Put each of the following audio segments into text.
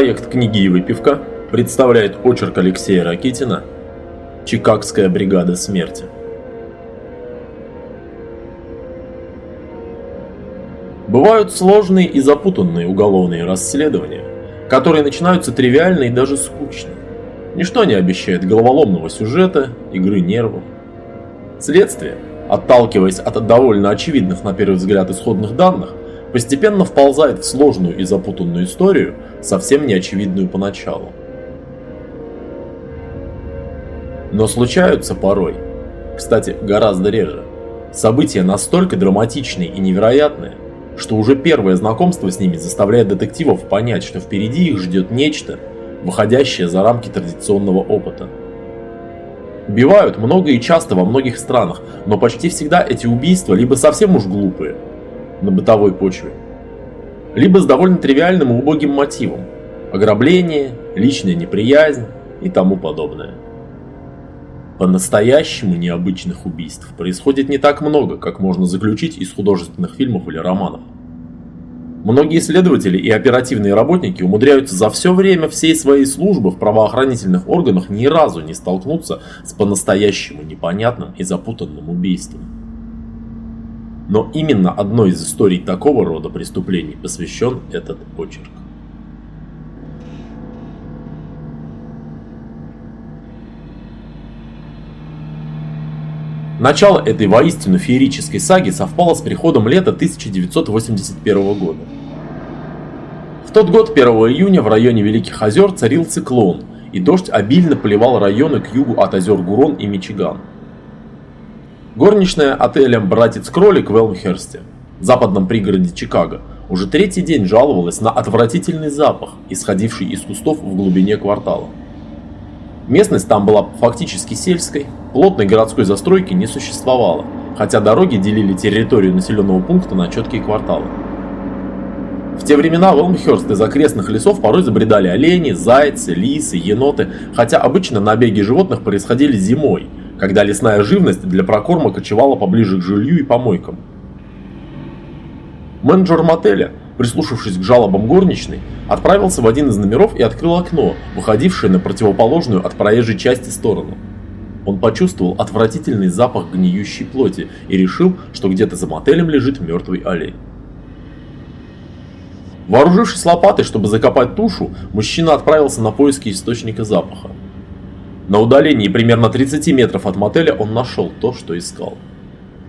Проект книги и выпивка представляет очерк Алексея Ракитина «Чикагская бригада смерти». Бывают сложные и запутанные уголовные расследования, которые начинаются тривиально и даже скучно. Ничто не обещает головоломного сюжета, игры нервов. Следствие, отталкиваясь от довольно очевидных на первый взгляд исходных данных, постепенно вползает в сложную и запутанную историю, совсем неочевидную поначалу. Но случаются порой, кстати, гораздо реже, события настолько драматичные и невероятные, что уже первое знакомство с ними заставляет детективов понять, что впереди их ждет нечто, выходящее за рамки традиционного опыта. Убивают много и часто во многих странах, но почти всегда эти убийства либо совсем уж глупые, на бытовой почве, либо с довольно тривиальным и убогим мотивом – ограбление, личная неприязнь и тому подобное. По-настоящему необычных убийств происходит не так много, как можно заключить из художественных фильмов или романов. Многие следователи и оперативные работники умудряются за все время всей своей службы в правоохранительных органах ни разу не столкнуться с по-настоящему непонятным и запутанным убийством но именно одной из историй такого рода преступлений посвящен этот очерк. Начало этой воистину феерической саги совпало с приходом лета 1981 года. В тот год, 1 июня, в районе Великих озер царил циклон, и дождь обильно поливал районы к югу от озер Гурон и Мичиган – Горничная отелем «Братец Кролик» в Элмхерсте, в западном пригороде Чикаго, уже третий день жаловалась на отвратительный запах, исходивший из кустов в глубине квартала. Местность там была фактически сельской, плотной городской застройки не существовало, хотя дороги делили территорию населенного пункта на четкие кварталы. В те времена в Элмхерст из окрестных лесов порой забредали олени, зайцы, лисы, еноты, хотя обычно набеги животных происходили зимой – когда лесная живность для прокорма кочевала поближе к жилью и помойкам. Менеджер мотеля, прислушавшись к жалобам горничной, отправился в один из номеров и открыл окно, выходившее на противоположную от проезжей части сторону. Он почувствовал отвратительный запах гниющей плоти и решил, что где-то за мотелем лежит мертвый олень. Вооружившись лопатой, чтобы закопать тушу, мужчина отправился на поиски источника запаха. На удалении примерно 30 метров от мотеля он нашел то, что искал.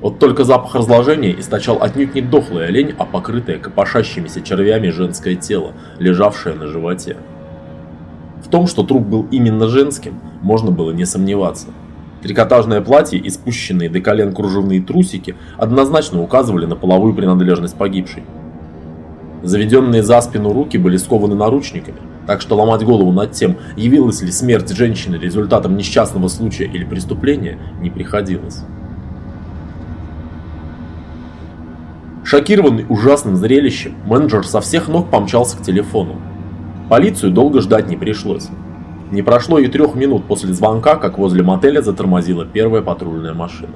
Вот только запах разложения источал отнюдь не дохлый олень, а покрытое копошащимися червями женское тело, лежавшее на животе. В том, что труп был именно женским, можно было не сомневаться. Трикотажное платье и спущенные до колен кружевные трусики однозначно указывали на половую принадлежность погибшей. Заведенные за спину руки были скованы наручниками, так что ломать голову над тем, явилась ли смерть женщины результатом несчастного случая или преступления, не приходилось. Шокированный ужасным зрелищем, менеджер со всех ног помчался к телефону. Полицию долго ждать не пришлось. Не прошло и трех минут после звонка, как возле мотеля затормозила первая патрульная машина.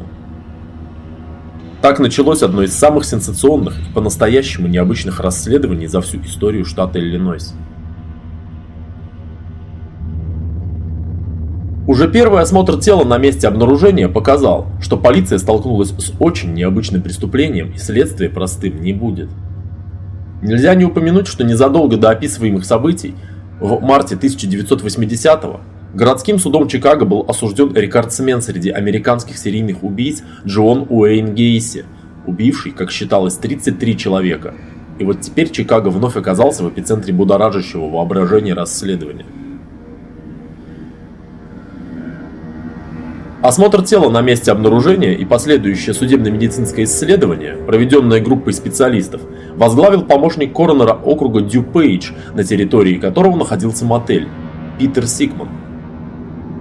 Так началось одно из самых сенсационных и по-настоящему необычных расследований за всю историю штата Иллинойс. Уже первый осмотр тела на месте обнаружения показал, что полиция столкнулась с очень необычным преступлением и следствие простым не будет. Нельзя не упомянуть, что незадолго до описываемых событий, в марте 1980-го, городским судом Чикаго был осужден рекордсмен среди американских серийных убийц Джон Уэйн Гейси, убивший, как считалось, 33 человека. И вот теперь Чикаго вновь оказался в эпицентре будоражащего воображения расследования. Осмотр тела на месте обнаружения и последующее судебно-медицинское исследование, проведенное группой специалистов, возглавил помощник коронера округа Дю на территории которого находился мотель, Питер Сигман.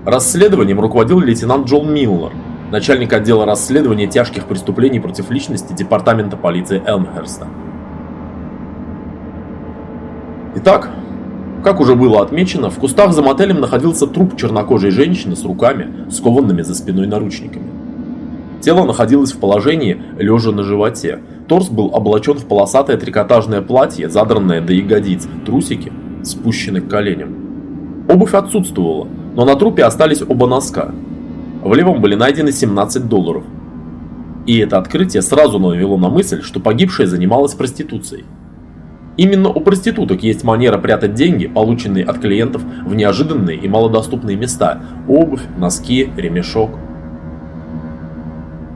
Расследованием руководил лейтенант Джон Миллер, начальник отдела расследования тяжких преступлений против личности Департамента полиции Элмхерста. Итак, как уже было отмечено, в кустах за мотелем находился труп чернокожей женщины с руками, скованными за спиной наручниками. Тело находилось в положении лежа на животе. Торс был облачен в полосатое трикотажное платье, задранное до ягодиц, трусики спущены к коленям. Обувь отсутствовала, но на трупе остались оба носка. В левом были найдены 17 долларов. И это открытие сразу навело на мысль, что погибшая занималась проституцией. Именно у проституток есть манера прятать деньги, полученные от клиентов, в неожиданные и малодоступные места – обувь, носки, ремешок.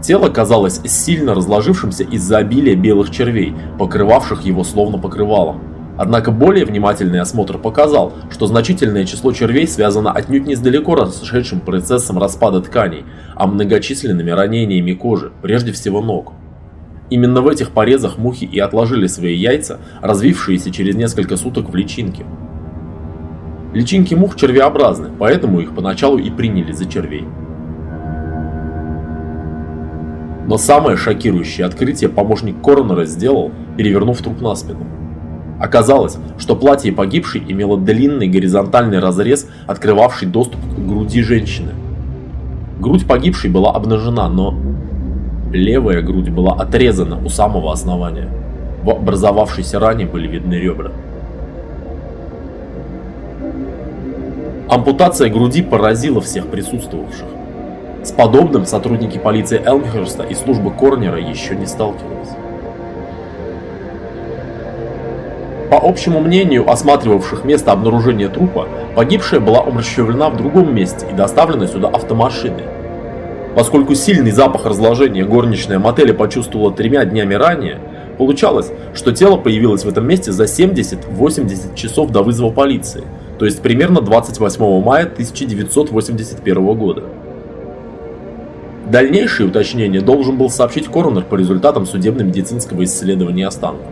Тело казалось сильно разложившимся из-за обилия белых червей, покрывавших его словно покрывалом. Однако более внимательный осмотр показал, что значительное число червей связано отнюдь не с далеко расшедшим процессом распада тканей, а многочисленными ранениями кожи, прежде всего ног. Именно в этих порезах мухи и отложили свои яйца, развившиеся через несколько суток в личинке. Личинки мух червеобразны, поэтому их поначалу и приняли за червей. Но самое шокирующее открытие помощник коронера сделал, перевернув труп на спину. Оказалось, что платье погибшей имело длинный горизонтальный разрез, открывавший доступ к груди женщины. Грудь погибшей была обнажена, но Левая грудь была отрезана у самого основания. В образовавшейся ране были видны ребра. Ампутация груди поразила всех присутствовавших. С подобным сотрудники полиции Элмхерста и службы Корнера еще не сталкивались. По общему мнению осматривавших место обнаружения трупа, погибшая была умерщвлена в другом месте и доставлена сюда автомашиной, Поскольку сильный запах разложения горничная мотеля почувствовала тремя днями ранее, получалось, что тело появилось в этом месте за 70-80 часов до вызова полиции, то есть примерно 28 мая 1981 года. Дальнейшие уточнения должен был сообщить коронер по результатам судебно-медицинского исследования останков.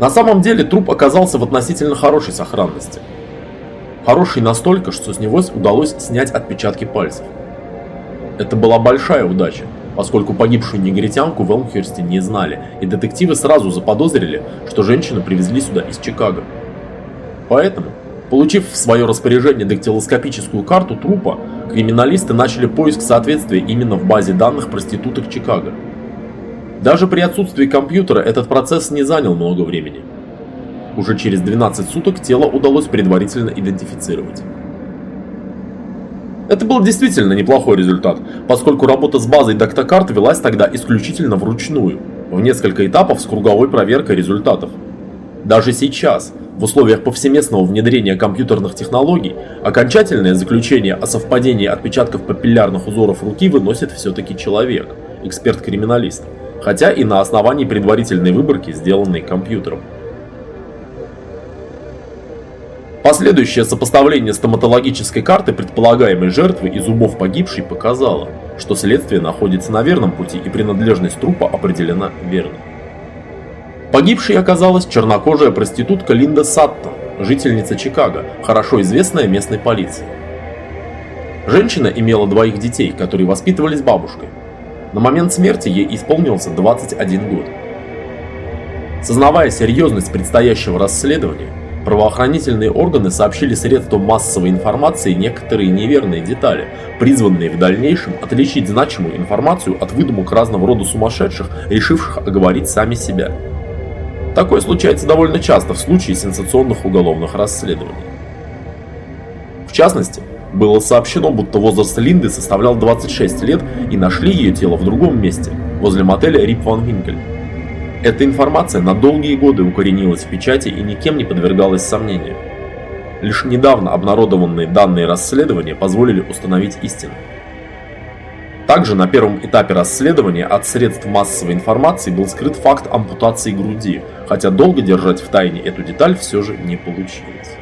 На самом деле труп оказался в относительно хорошей сохранности – Хороший настолько, что с него удалось снять отпечатки пальцев. Это была большая удача, поскольку погибшую негритянку в Элмхерсте не знали, и детективы сразу заподозрили, что женщину привезли сюда из Чикаго. Поэтому, получив в свое распоряжение дактилоскопическую карту трупа, криминалисты начали поиск соответствия именно в базе данных проституток Чикаго. Даже при отсутствии компьютера этот процесс не занял много времени – уже через 12 суток тело удалось предварительно идентифицировать. Это был действительно неплохой результат, поскольку работа с базой Доктокарт велась тогда исключительно вручную, в несколько этапов с круговой проверкой результатов. Даже сейчас, в условиях повсеместного внедрения компьютерных технологий, окончательное заключение о совпадении отпечатков папиллярных узоров руки выносит все-таки человек, эксперт-криминалист, хотя и на основании предварительной выборки, сделанной компьютером. Последующее сопоставление стоматологической карты предполагаемой жертвы и зубов погибшей показало, что следствие находится на верном пути и принадлежность трупа определена верно. Погибшей оказалась чернокожая проститутка Линда Саттон, жительница Чикаго, хорошо известная местной полиции. Женщина имела двоих детей, которые воспитывались бабушкой. На момент смерти ей исполнился 21 год. Сознавая серьезность предстоящего расследования, Правоохранительные органы сообщили средствам массовой информации некоторые неверные детали, призванные в дальнейшем отличить значимую информацию от выдумок разного рода сумасшедших, решивших оговорить сами себя. Такое случается довольно часто в случае сенсационных уголовных расследований. В частности, было сообщено, будто возраст Линды составлял 26 лет и нашли ее тело в другом месте, возле мотеля Рип Ван Винкель. Эта информация на долгие годы укоренилась в печати и никем не подвергалась сомнению. Лишь недавно обнародованные данные расследования позволили установить истину. Также на первом этапе расследования от средств массовой информации был скрыт факт ампутации груди, хотя долго держать в тайне эту деталь все же не получилось.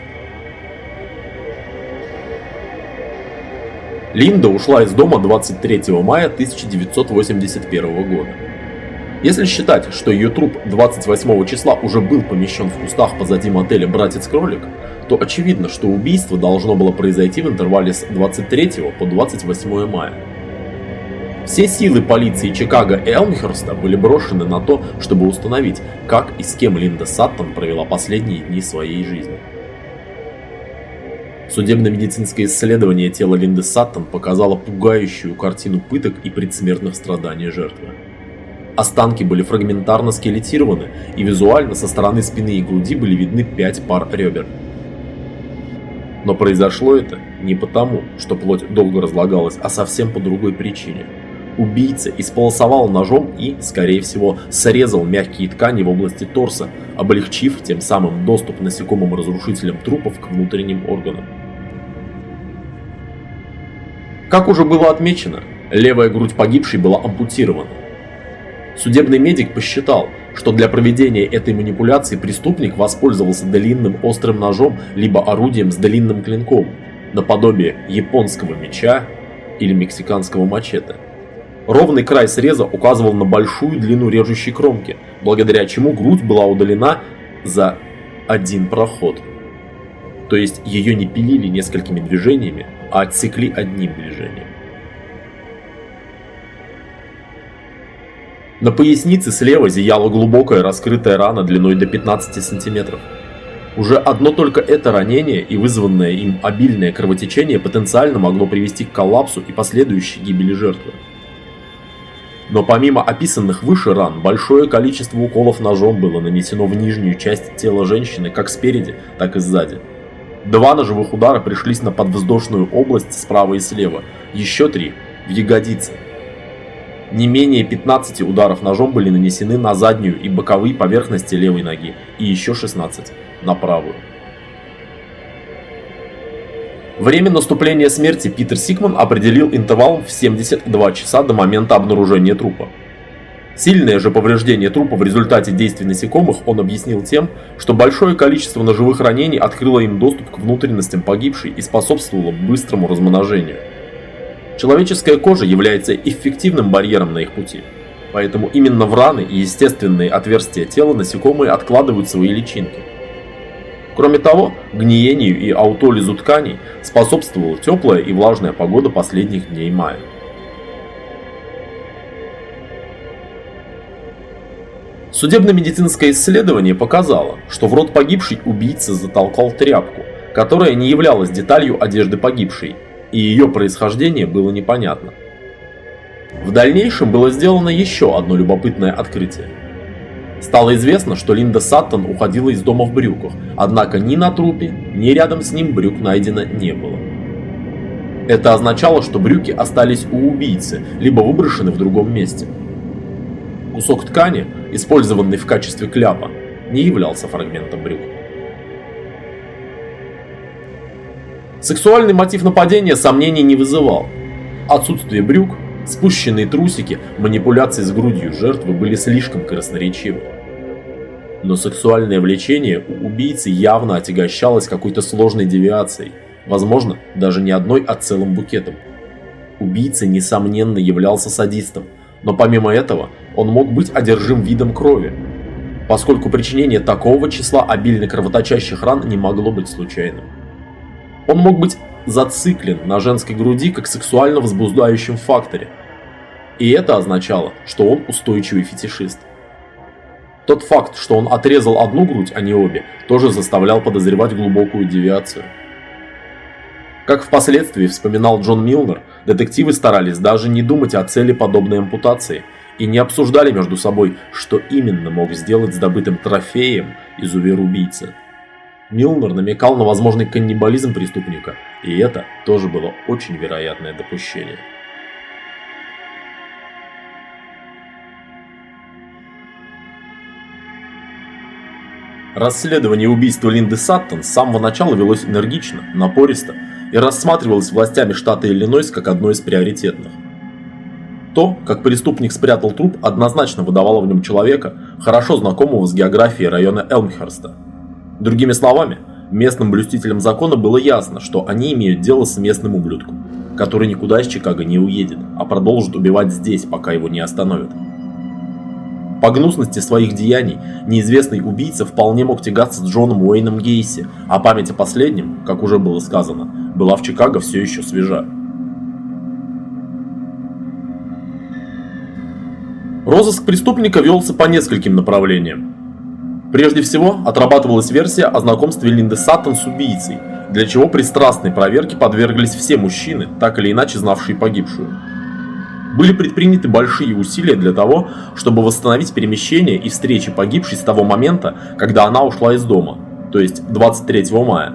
Линда ушла из дома 23 мая 1981 года. Если считать, что ее труп 28 числа уже был помещен в кустах позади мотеля «Братец Кролик», то очевидно, что убийство должно было произойти в интервале с 23 по 28 мая. Все силы полиции Чикаго и Элмхерста были брошены на то, чтобы установить, как и с кем Линда Саттон провела последние дни своей жизни. Судебно-медицинское исследование тела Линды Саттон показало пугающую картину пыток и предсмертных страданий жертвы. Останки были фрагментарно скелетированы, и визуально со стороны спины и груди были видны пять пар ребер. Но произошло это не потому, что плоть долго разлагалась, а совсем по другой причине. Убийца исполосовал ножом и, скорее всего, срезал мягкие ткани в области торса, облегчив тем самым доступ насекомым разрушителям трупов к внутренним органам. Как уже было отмечено, левая грудь погибшей была ампутирована, Судебный медик посчитал, что для проведения этой манипуляции преступник воспользовался длинным острым ножом либо орудием с длинным клинком, наподобие японского меча или мексиканского мачете. Ровный край среза указывал на большую длину режущей кромки, благодаря чему грудь была удалена за один проход. То есть ее не пилили несколькими движениями, а отсекли одним движением. На пояснице слева зияла глубокая раскрытая рана длиной до 15 сантиметров. Уже одно только это ранение и вызванное им обильное кровотечение потенциально могло привести к коллапсу и последующей гибели жертвы. Но помимо описанных выше ран, большое количество уколов ножом было нанесено в нижнюю часть тела женщины как спереди, так и сзади. Два ножевых удара пришлись на подвздошную область справа и слева, еще три – в ягодицы – не менее 15 ударов ножом были нанесены на заднюю и боковые поверхности левой ноги и еще 16 на правую. Время наступления смерти Питер Сикман определил интервал в 72 часа до момента обнаружения трупа. Сильное же повреждение трупа в результате действий насекомых он объяснил тем, что большое количество ножевых ранений открыло им доступ к внутренностям погибшей и способствовало быстрому размножению. Человеческая кожа является эффективным барьером на их пути. Поэтому именно в раны и естественные отверстия тела насекомые откладывают свои личинки. Кроме того, гниению и аутолизу тканей способствовала теплая и влажная погода последних дней мая. Судебно-медицинское исследование показало, что в рот погибшей убийца затолкал тряпку, которая не являлась деталью одежды погибшей и ее происхождение было непонятно. В дальнейшем было сделано еще одно любопытное открытие. Стало известно, что Линда Саттон уходила из дома в брюках, однако ни на трупе, ни рядом с ним брюк найдено не было. Это означало, что брюки остались у убийцы, либо выброшены в другом месте. Кусок ткани, использованный в качестве кляпа, не являлся фрагментом брюк. Сексуальный мотив нападения сомнений не вызывал. Отсутствие брюк, спущенные трусики, манипуляции с грудью жертвы были слишком красноречивы. Но сексуальное влечение у убийцы явно отягощалось какой-то сложной девиацией, возможно, даже не одной, а целым букетом. Убийца, несомненно, являлся садистом, но помимо этого он мог быть одержим видом крови, поскольку причинение такого числа обильно кровоточащих ран не могло быть случайным. Он мог быть зациклен на женской груди как сексуально возбуждающем факторе. И это означало, что он устойчивый фетишист. Тот факт, что он отрезал одну грудь, а не обе, тоже заставлял подозревать глубокую девиацию. Как впоследствии вспоминал Джон Милнер, детективы старались даже не думать о цели подобной ампутации и не обсуждали между собой, что именно мог сделать с добытым трофеем изувер-убийцы. Милнер намекал на возможный каннибализм преступника, и это тоже было очень вероятное допущение. Расследование убийства Линды Саттон с самого начала велось энергично, напористо и рассматривалось властями штата Иллинойс как одно из приоритетных. То, как преступник спрятал труп, однозначно выдавало в нем человека, хорошо знакомого с географией района Элмхерста – Другими словами, местным блюстителям закона было ясно, что они имеют дело с местным ублюдком, который никуда из Чикаго не уедет, а продолжит убивать здесь, пока его не остановят. По гнусности своих деяний неизвестный убийца вполне мог тягаться с Джоном Уэйном Гейси, а память о последнем, как уже было сказано, была в Чикаго все еще свежа. Розыск преступника велся по нескольким направлениям. Прежде всего, отрабатывалась версия о знакомстве Линды Саттон с убийцей, для чего пристрастной проверке подверглись все мужчины, так или иначе знавшие погибшую. Были предприняты большие усилия для того, чтобы восстановить перемещение и встречи погибшей с того момента, когда она ушла из дома, то есть 23 мая,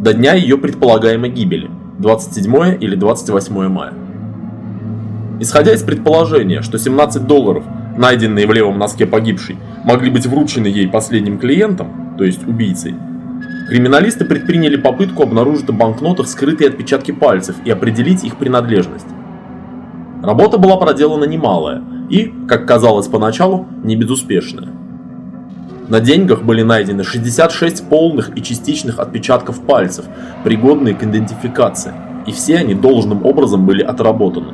до дня ее предполагаемой гибели, 27 или 28 мая. Исходя из предположения, что 17 долларов – найденные в левом носке погибшей, могли быть вручены ей последним клиентом, то есть убийцей. Криминалисты предприняли попытку обнаружить в банкнотах скрытые отпечатки пальцев и определить их принадлежность. Работа была проделана немалая и, как казалось поначалу, не безуспешная. На деньгах были найдены 66 полных и частичных отпечатков пальцев, пригодные к идентификации, и все они должным образом были отработаны.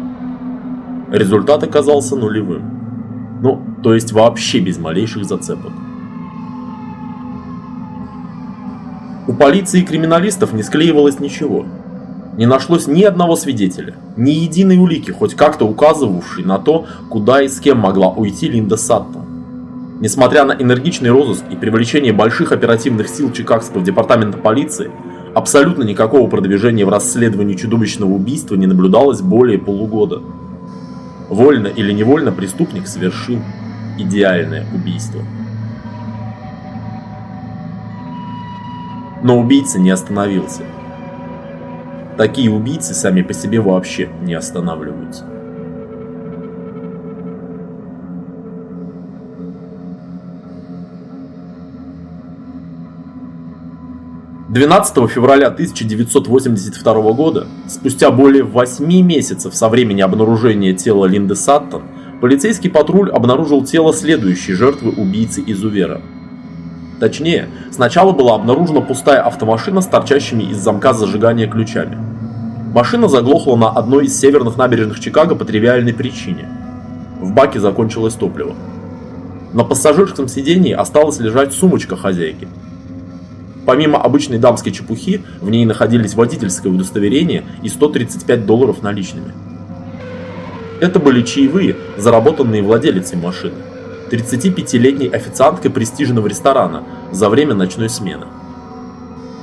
Результат оказался нулевым. Ну, то есть вообще без малейших зацепок. У полиции и криминалистов не склеивалось ничего. Не нашлось ни одного свидетеля, ни единой улики, хоть как-то указывавшей на то, куда и с кем могла уйти Линда Саттон. Несмотря на энергичный розыск и привлечение больших оперативных сил Чикагского департамента полиции, абсолютно никакого продвижения в расследовании чудовищного убийства не наблюдалось более полугода. Вольно или невольно преступник совершил идеальное убийство. Но убийца не остановился. Такие убийцы сами по себе вообще не останавливаются. 12 февраля 1982 года, спустя более 8 месяцев со времени обнаружения тела Линды Саттон, полицейский патруль обнаружил тело следующей жертвы убийцы Изувера. Точнее, сначала была обнаружена пустая автомашина с торчащими из замка зажигания ключами. Машина заглохла на одной из северных набережных Чикаго по тривиальной причине. В баке закончилось топливо. На пассажирском сидении осталась лежать сумочка хозяйки – Помимо обычной дамской чепухи, в ней находились водительское удостоверение и 135 долларов наличными. Это были чаевые, заработанные владелицей машины, 35-летней официанткой престижного ресторана за время ночной смены.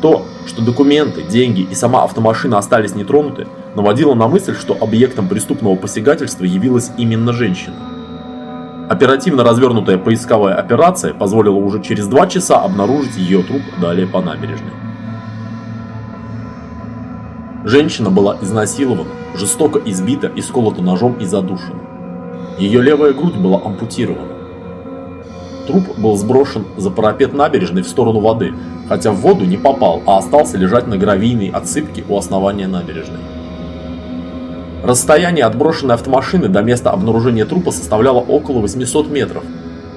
То, что документы, деньги и сама автомашина остались нетронуты, наводило на мысль, что объектом преступного посягательства явилась именно женщина. Оперативно развернутая поисковая операция позволила уже через два часа обнаружить ее труп далее по набережной. Женщина была изнасилована, жестоко избита, исколота ножом и задушена. Ее левая грудь была ампутирована. Труп был сброшен за парапет набережной в сторону воды, хотя в воду не попал, а остался лежать на гравийной отсыпке у основания набережной. Расстояние от брошенной автомашины до места обнаружения трупа составляло около 800 метров,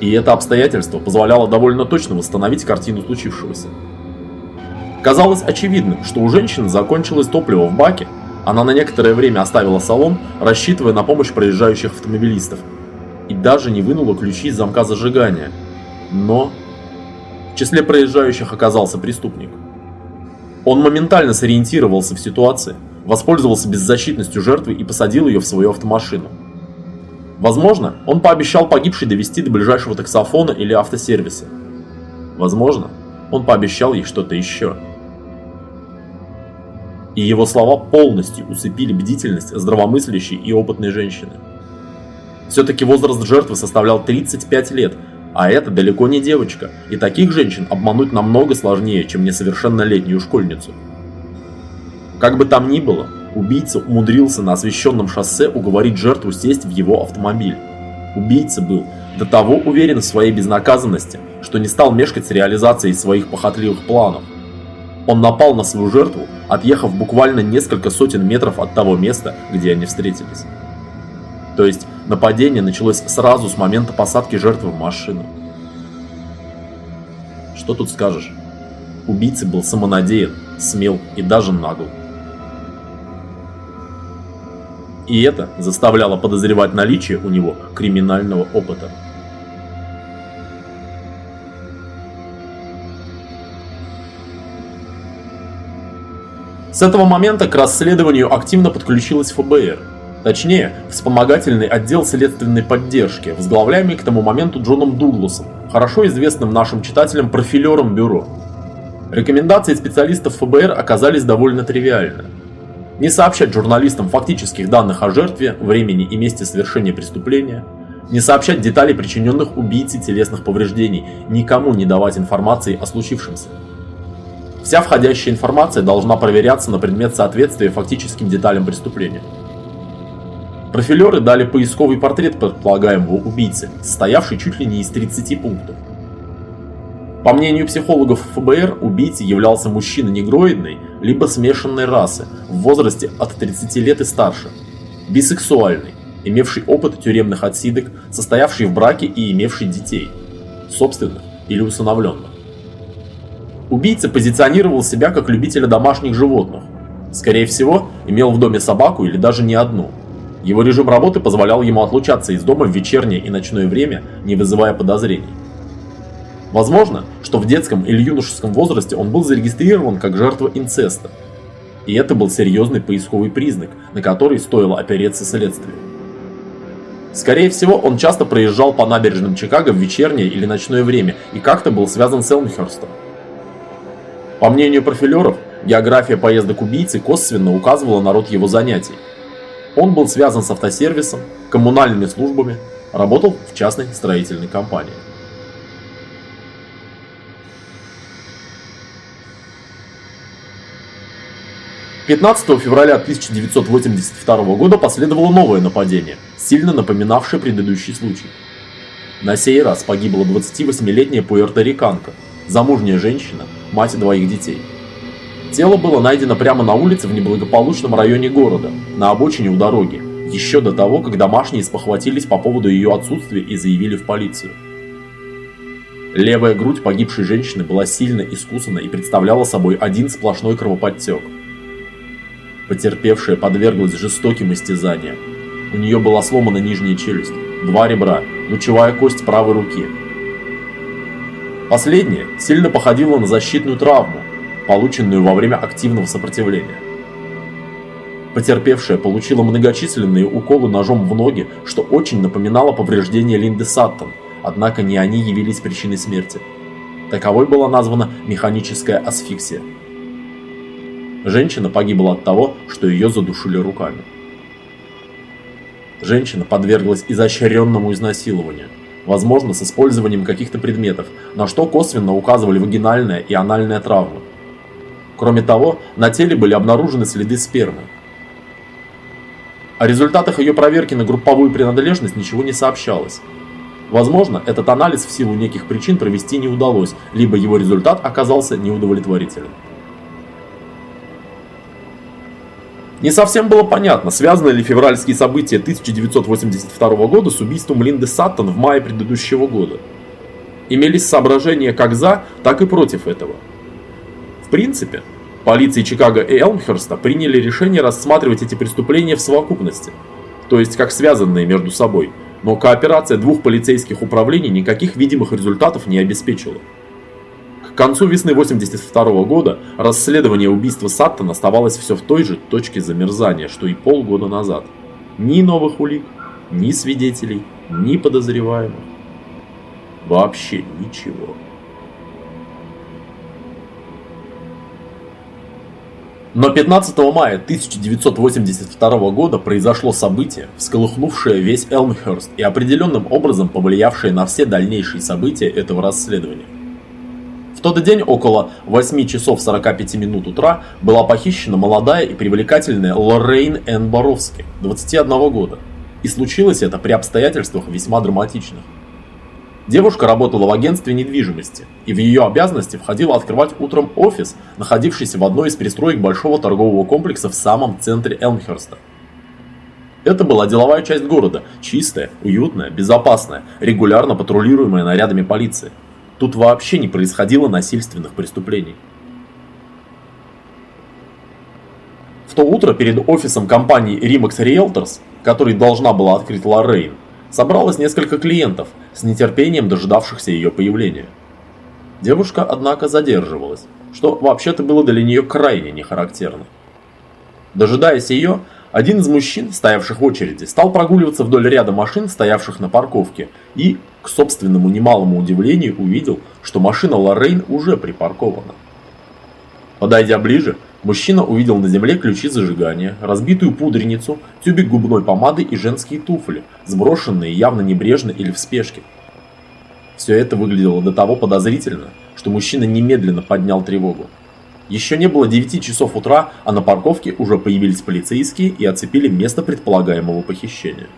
и это обстоятельство позволяло довольно точно восстановить картину случившегося. Казалось очевидным, что у женщины закончилось топливо в баке, она на некоторое время оставила салон, рассчитывая на помощь проезжающих автомобилистов, и даже не вынула ключи из замка зажигания. Но в числе проезжающих оказался преступник – он моментально сориентировался в ситуации, воспользовался беззащитностью жертвы и посадил ее в свою автомашину. Возможно, он пообещал погибшей довести до ближайшего таксофона или автосервиса. Возможно, он пообещал ей что-то еще. И его слова полностью усыпили бдительность здравомыслящей и опытной женщины. Все-таки возраст жертвы составлял 35 лет – а это далеко не девочка, и таких женщин обмануть намного сложнее, чем несовершеннолетнюю школьницу. Как бы там ни было, убийца умудрился на освещенном шоссе уговорить жертву сесть в его автомобиль. Убийца был до того уверен в своей безнаказанности, что не стал мешкать с реализацией своих похотливых планов. Он напал на свою жертву, отъехав буквально несколько сотен метров от того места, где они встретились. То есть нападение началось сразу с момента посадки жертвы в машину. Что тут скажешь? Убийца был самонадеян, смел и даже нагл. И это заставляло подозревать наличие у него криминального опыта. С этого момента к расследованию активно подключилась ФБР, Точнее, вспомогательный отдел следственной поддержки, возглавляемый к тому моменту Джоном Дугласом, хорошо известным нашим читателям профилером бюро. Рекомендации специалистов ФБР оказались довольно тривиальны. Не сообщать журналистам фактических данных о жертве, времени и месте совершения преступления, не сообщать детали причиненных убийце телесных повреждений, никому не давать информации о случившемся. Вся входящая информация должна проверяться на предмет соответствия фактическим деталям преступления. Профилеры дали поисковый портрет предполагаемого убийцы, стоявший чуть ли не из 30 пунктов. По мнению психологов ФБР, убийцей являлся мужчина негроидной, либо смешанной расы, в возрасте от 30 лет и старше, бисексуальный, имевший опыт тюремных отсидок, состоявший в браке и имевший детей, собственных или усыновленных. Убийца позиционировал себя как любителя домашних животных. Скорее всего, имел в доме собаку или даже не одну – его режим работы позволял ему отлучаться из дома в вечернее и ночное время, не вызывая подозрений. Возможно, что в детском или юношеском возрасте он был зарегистрирован как жертва инцеста. И это был серьезный поисковый признак, на который стоило опереться следствию. Скорее всего, он часто проезжал по набережным Чикаго в вечернее или ночное время и как-то был связан с Элмхерстом. По мнению профилеров, география поездок убийцы косвенно указывала на род его занятий – он был связан с автосервисом, коммунальными службами, работал в частной строительной компании. Пятнадцатого февраля 1982 года последовало новое нападение, сильно напоминавшее предыдущий случай. На сей раз погибла 28-летняя пуэрториканка, замужняя женщина, мать двоих детей – Тело было найдено прямо на улице в неблагополучном районе города, на обочине у дороги, еще до того, как домашние спохватились по поводу ее отсутствия и заявили в полицию. Левая грудь погибшей женщины была сильно искусана и представляла собой один сплошной кровоподтек. Потерпевшая подверглась жестоким истязаниям. У нее была сломана нижняя челюсть, два ребра, лучевая кость правой руки. Последняя сильно походила на защитную травму, полученную во время активного сопротивления. Потерпевшая получила многочисленные уколы ножом в ноги, что очень напоминало повреждения Линды Саттон, однако не они явились причиной смерти. Таковой была названа механическая асфиксия. Женщина погибла от того, что ее задушили руками. Женщина подверглась изощренному изнасилованию, возможно, с использованием каких-то предметов, на что косвенно указывали вагинальная и анальная травмы. Кроме того, на теле были обнаружены следы спермы. О результатах ее проверки на групповую принадлежность ничего не сообщалось. Возможно, этот анализ в силу неких причин провести не удалось, либо его результат оказался неудовлетворительным. Не совсем было понятно, связаны ли февральские события 1982 года с убийством Линды Саттон в мае предыдущего года. Имелись соображения как за, так и против этого. В принципе, Полиция Чикаго и Элмхерста приняли решение рассматривать эти преступления в совокупности, то есть как связанные между собой, но кооперация двух полицейских управлений никаких видимых результатов не обеспечила. К концу весны 1982 года расследование убийства Саттон оставалось все в той же точке замерзания, что и полгода назад. Ни новых улик, ни свидетелей, ни подозреваемых. Вообще ничего. Но 15 мая 1982 года произошло событие, всколыхнувшее весь Элмхерст и определенным образом повлиявшее на все дальнейшие события этого расследования. В тот день около 8 часов 45 минут утра была похищена молодая и привлекательная Лоррейн Энн Боровски, 21 года. И случилось это при обстоятельствах весьма драматичных. Девушка работала в агентстве недвижимости, и в ее обязанности входило открывать утром офис, находившийся в одной из пристроек большого торгового комплекса в самом центре Элмхерста. Это была деловая часть города, чистая, уютная, безопасная, регулярно патрулируемая нарядами полиции. Тут вообще не происходило насильственных преступлений. В то утро перед офисом компании Remax Realtors, который должна была открыть Лоррейн, собралось несколько клиентов, с нетерпением дожидавшихся ее появления. Девушка, однако, задерживалась, что вообще-то было для нее крайне нехарактерно. Дожидаясь ее, один из мужчин, стоявших в очереди, стал прогуливаться вдоль ряда машин, стоявших на парковке, и, к собственному немалому удивлению, увидел, что машина Лоррейн уже припаркована. Подойдя ближе, Мужчина увидел на земле ключи зажигания, разбитую пудреницу, тюбик губной помады и женские туфли, сброшенные явно небрежно или в спешке. Все это выглядело до того подозрительно, что мужчина немедленно поднял тревогу. Еще не было 9 часов утра, а на парковке уже появились полицейские и оцепили место предполагаемого похищения.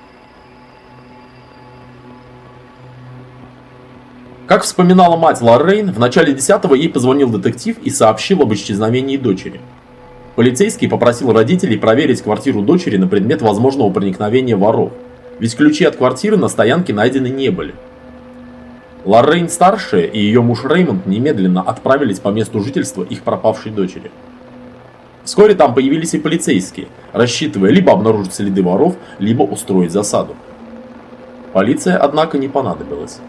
Как вспоминала мать Лоррейн, в начале 10 ей позвонил детектив и сообщил об исчезновении дочери – Полицейский попросил родителей проверить квартиру дочери на предмет возможного проникновения воров, ведь ключи от квартиры на стоянке найдены не были. Лоррейн-старшая и ее муж Реймонд немедленно отправились по месту жительства их пропавшей дочери. Вскоре там появились и полицейские, рассчитывая либо обнаружить следы воров, либо устроить засаду. Полиция, однако, не понадобилась.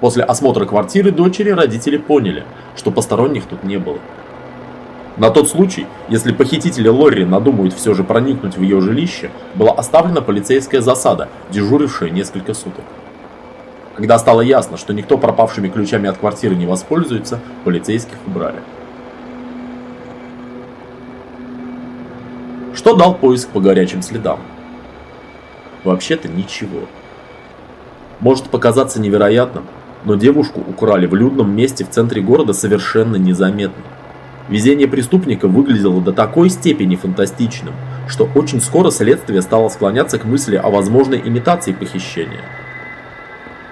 После осмотра квартиры дочери родители поняли, что посторонних тут не было. На тот случай, если похитители Лори надумают все же проникнуть в ее жилище, была оставлена полицейская засада, дежурившая несколько суток. Когда стало ясно, что никто пропавшими ключами от квартиры не воспользуется, полицейских убрали. Что дал поиск по горячим следам? Вообще-то ничего. Может показаться невероятным, но девушку украли в людном месте в центре города совершенно незаметно. Везение преступника выглядело до такой степени фантастичным, что очень скоро следствие стало склоняться к мысли о возможной имитации похищения.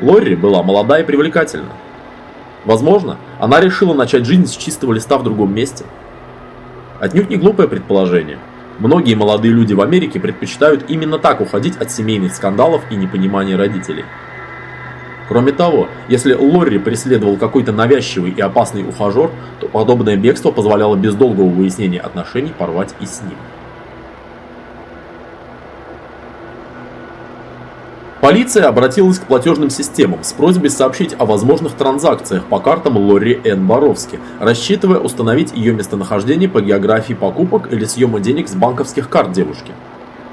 Лорри была молода и привлекательна. Возможно, она решила начать жизнь с чистого листа в другом месте. Отнюдь не глупое предположение. Многие молодые люди в Америке предпочитают именно так уходить от семейных скандалов и непонимания родителей. Кроме того, если Лорри преследовал какой-то навязчивый и опасный ухажер, то подобное бегство позволяло без долгого выяснения отношений порвать и с ним. Полиция обратилась к платежным системам с просьбой сообщить о возможных транзакциях по картам Лори Н. Боровски, рассчитывая установить ее местонахождение по географии покупок или съема денег с банковских карт девушки.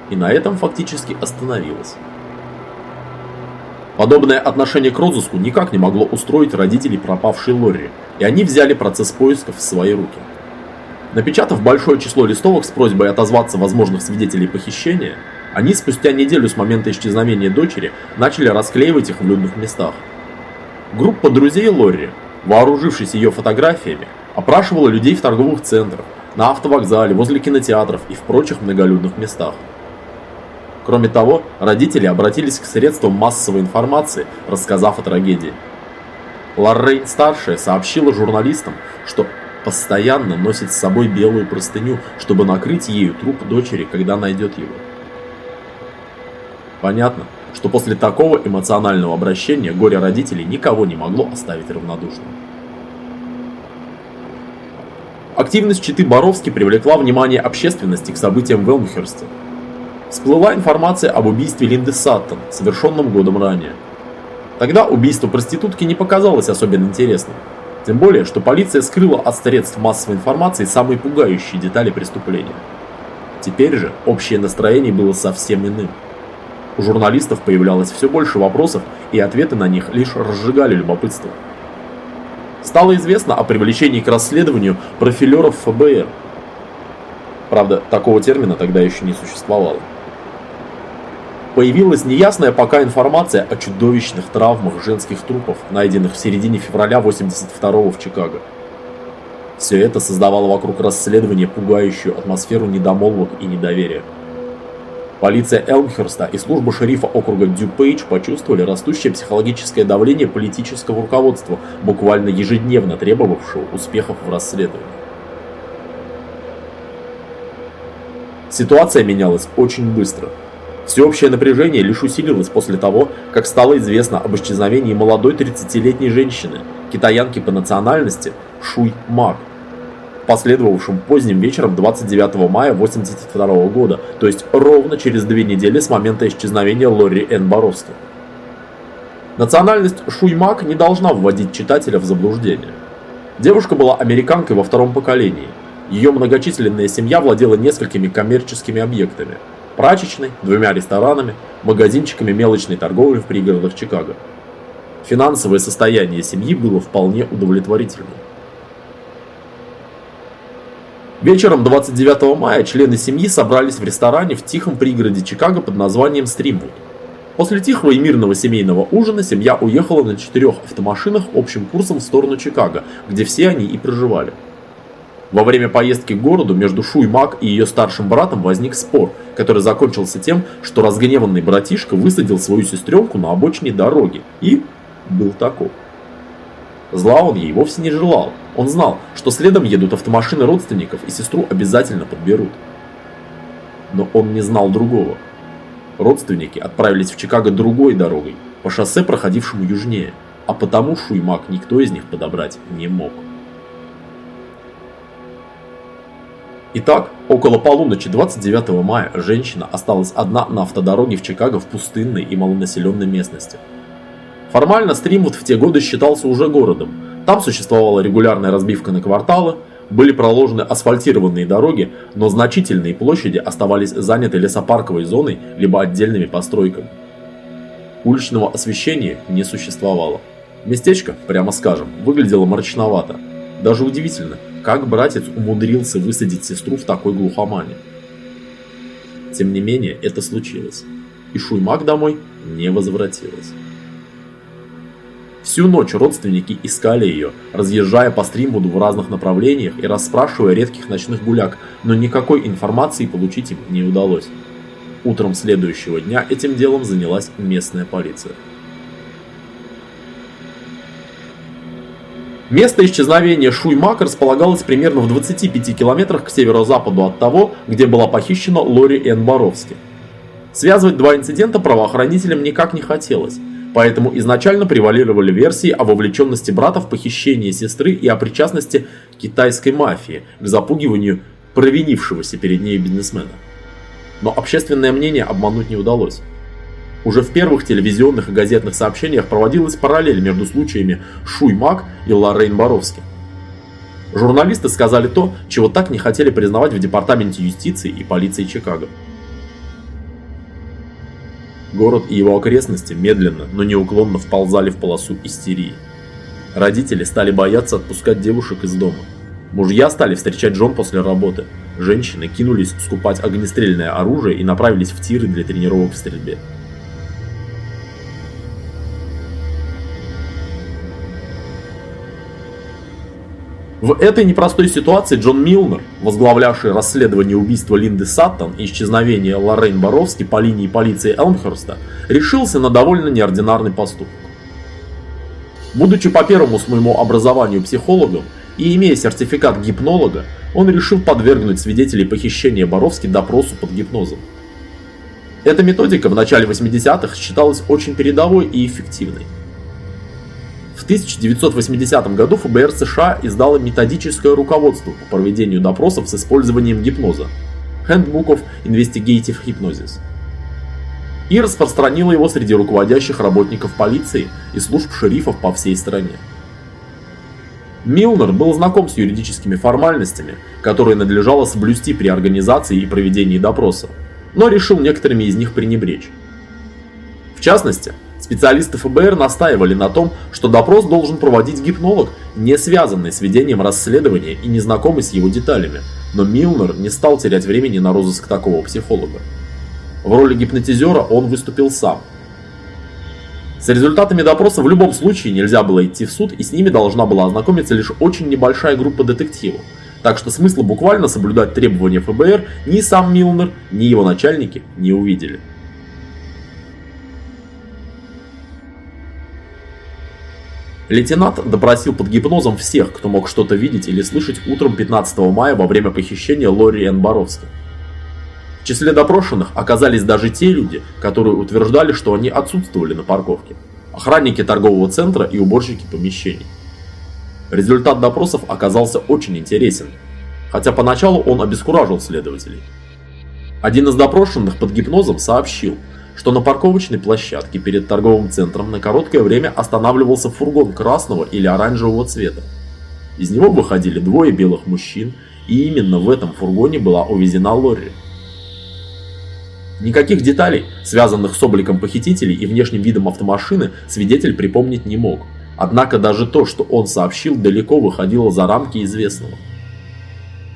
И на этом фактически остановилась. Подобное отношение к розыску никак не могло устроить родителей пропавшей Лори, и они взяли процесс поисков в свои руки. Напечатав большое число листовок с просьбой отозваться возможных свидетелей похищения, они спустя неделю с момента исчезновения дочери начали расклеивать их в людных местах. Группа друзей Лори, вооружившись ее фотографиями, опрашивала людей в торговых центрах, на автовокзале, возле кинотеатров и в прочих многолюдных местах. Кроме того, родители обратились к средствам массовой информации, рассказав о трагедии. Лоррейн-старшая сообщила журналистам, что постоянно носит с собой белую простыню, чтобы накрыть ею труп дочери, когда найдет его. Понятно, что после такого эмоционального обращения горе родителей никого не могло оставить равнодушным. Активность Читы Боровски привлекла внимание общественности к событиям в Элмхерсте – Всплыла информация об убийстве Линды Саттон, совершенном годом ранее. Тогда убийство проститутки не показалось особенно интересным. Тем более, что полиция скрыла от средств массовой информации самые пугающие детали преступления. Теперь же общее настроение было совсем иным. У журналистов появлялось все больше вопросов, и ответы на них лишь разжигали любопытство. Стало известно о привлечении к расследованию профилеров ФБР. Правда, такого термина тогда еще не существовало. Появилась неясная пока информация о чудовищных травмах женских трупов, найденных в середине февраля 82 в Чикаго. Все это создавало вокруг расследования пугающую атмосферу недомолвок и недоверия. Полиция Элмхерста и служба шерифа округа Дюпейдж почувствовали растущее психологическое давление политического руководства, буквально ежедневно требовавшего успехов в расследовании. Ситуация менялась очень быстро – Всеобщее напряжение лишь усилилось после того, как стало известно об исчезновении молодой 30-летней женщины, китаянки по национальности Шуй Мак, последовавшим поздним вечером 29 мая 1982 года, то есть ровно через две недели с момента исчезновения Лори Н. Боровски. Национальность Шуймак не должна вводить читателя в заблуждение. Девушка была американкой во втором поколении. Ее многочисленная семья владела несколькими коммерческими объектами – прачечной, двумя ресторанами, магазинчиками мелочной торговли в пригородах Чикаго. Финансовое состояние семьи было вполне удовлетворительным. Вечером 29 мая члены семьи собрались в ресторане в тихом пригороде Чикаго под названием Стримвуд. После тихого и мирного семейного ужина семья уехала на четырех автомашинах общим курсом в сторону Чикаго, где все они и проживали. Во время поездки к городу между Шуймак и ее старшим братом возник спор, который закончился тем, что разгневанный братишка высадил свою сестренку на обочине дороги и был таков. Зла он ей вовсе не желал. Он знал, что следом едут автомашины родственников и сестру обязательно подберут. Но он не знал другого. Родственники отправились в Чикаго другой дорогой, по шоссе, проходившему южнее, а потому Шуймак никто из них подобрать не мог. Итак, около полуночи 29 мая женщина осталась одна на автодороге в Чикаго в пустынной и малонаселенной местности. Формально Стримвуд в те годы считался уже городом. Там существовала регулярная разбивка на кварталы, были проложены асфальтированные дороги, но значительные площади оставались заняты лесопарковой зоной либо отдельными постройками. Уличного освещения не существовало. Местечко, прямо скажем, выглядело мрачновато. Даже удивительно, как братец умудрился высадить сестру в такой глухомане? Тем не менее, это случилось. И Шуймак домой не возвратилась. Всю ночь родственники искали ее, разъезжая по Стримвуду в разных направлениях и расспрашивая редких ночных гуляк, но никакой информации получить им не удалось. Утром следующего дня этим делом занялась местная полиция. Место исчезновения Шуймак располагалось примерно в 25 километрах к северо-западу от того, где была похищена Лори Энн Боровски. Связывать два инцидента правоохранителям никак не хотелось, поэтому изначально превалировали версии о вовлеченности брата в похищение сестры и о причастности китайской мафии к запугиванию провинившегося перед ней бизнесмена. Но общественное мнение обмануть не удалось. Уже в первых телевизионных и газетных сообщениях проводилась параллель между случаями Шуймак и Лоррейн Боровски. Журналисты сказали то, чего так не хотели признавать в Департаменте юстиции и полиции Чикаго. Город и его окрестности медленно, но неуклонно вползали в полосу истерии. Родители стали бояться отпускать девушек из дома. Мужья стали встречать жен после работы. Женщины кинулись скупать огнестрельное оружие и направились в тиры для тренировок в стрельбе. В этой непростой ситуации Джон Милнер, возглавлявший расследование убийства Линды Саттон и исчезновения Лоррейн Боровски по линии полиции Элмхерста, решился на довольно неординарный поступок. Будучи по первому своему образованию психологом и имея сертификат гипнолога, он решил подвергнуть свидетелей похищения Боровски допросу под гипнозом. Эта методика в начале 80-х считалась очень передовой и эффективной. В 1980 году ФБР США издало методическое руководство по проведению допросов с использованием гипноза Handbook of Investigative Hypnosis и распространила его среди руководящих работников полиции и служб шерифов по всей стране. Милнер был знаком с юридическими формальностями, которые надлежало соблюсти при организации и проведении допроса, но решил некоторыми из них пренебречь. В частности, Специалисты ФБР настаивали на том, что допрос должен проводить гипнолог, не связанный с ведением расследования и незнакомый с его деталями, но Милнер не стал терять времени на розыск такого психолога. В роли гипнотизера он выступил сам. С результатами допроса в любом случае нельзя было идти в суд, и с ними должна была ознакомиться лишь очень небольшая группа детективов. Так что смысла буквально соблюдать требования ФБР ни сам Милнер, ни его начальники не увидели. Лейтенант допросил под гипнозом всех, кто мог что-то видеть или слышать утром 15 мая во время похищения Лори Н. В числе допрошенных оказались даже те люди, которые утверждали, что они отсутствовали на парковке. Охранники торгового центра и уборщики помещений. Результат допросов оказался очень интересен, хотя поначалу он обескуражил следователей. Один из допрошенных под гипнозом сообщил – что на парковочной площадке перед торговым центром на короткое время останавливался фургон красного или оранжевого цвета. Из него выходили двое белых мужчин, и именно в этом фургоне была увезена Лори. Никаких деталей, связанных с обликом похитителей и внешним видом автомашины, свидетель припомнить не мог. Однако даже то, что он сообщил, далеко выходило за рамки известного.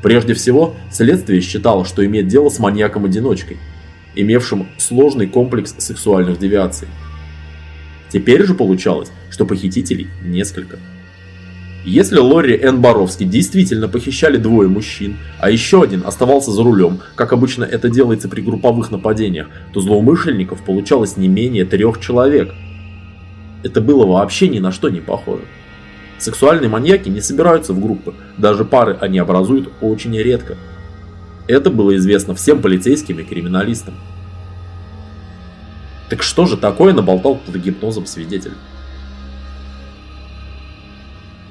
Прежде всего, следствие считало, что имеет дело с маньяком-одиночкой – имевшим сложный комплекс сексуальных девиаций. Теперь же получалось, что похитителей несколько. Если Лори Н. Боровски действительно похищали двое мужчин, а еще один оставался за рулем, как обычно это делается при групповых нападениях, то злоумышленников получалось не менее трех человек. Это было вообще ни на что не похоже. Сексуальные маньяки не собираются в группы, даже пары они образуют очень редко – это было известно всем полицейским и криминалистам. Так что же такое наболтал под гипнозом свидетель?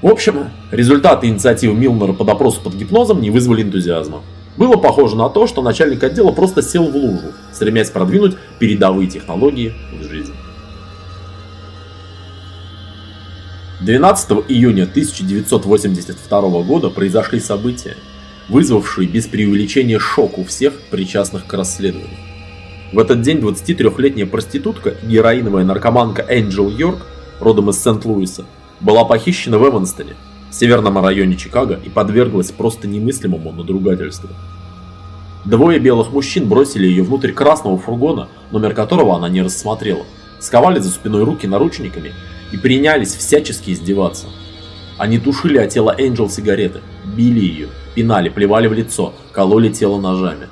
В общем, результаты инициативы Милнера по допросу под гипнозом не вызвали энтузиазма. Было похоже на то, что начальник отдела просто сел в лужу, стремясь продвинуть передовые технологии в жизнь. 12 июня 1982 года произошли события, вызвавший без преувеличения шок у всех причастных к расследованию. В этот день 23-летняя проститутка и героиновая наркоманка Энджел Йорк, родом из Сент-Луиса, была похищена в Эванстоне, в северном районе Чикаго и подверглась просто немыслимому надругательству. Двое белых мужчин бросили ее внутрь красного фургона, номер которого она не рассмотрела, сковали за спиной руки наручниками и принялись всячески издеваться. Они тушили от тела Энджел сигареты, били ее пинали, плевали в лицо, кололи тело ножами.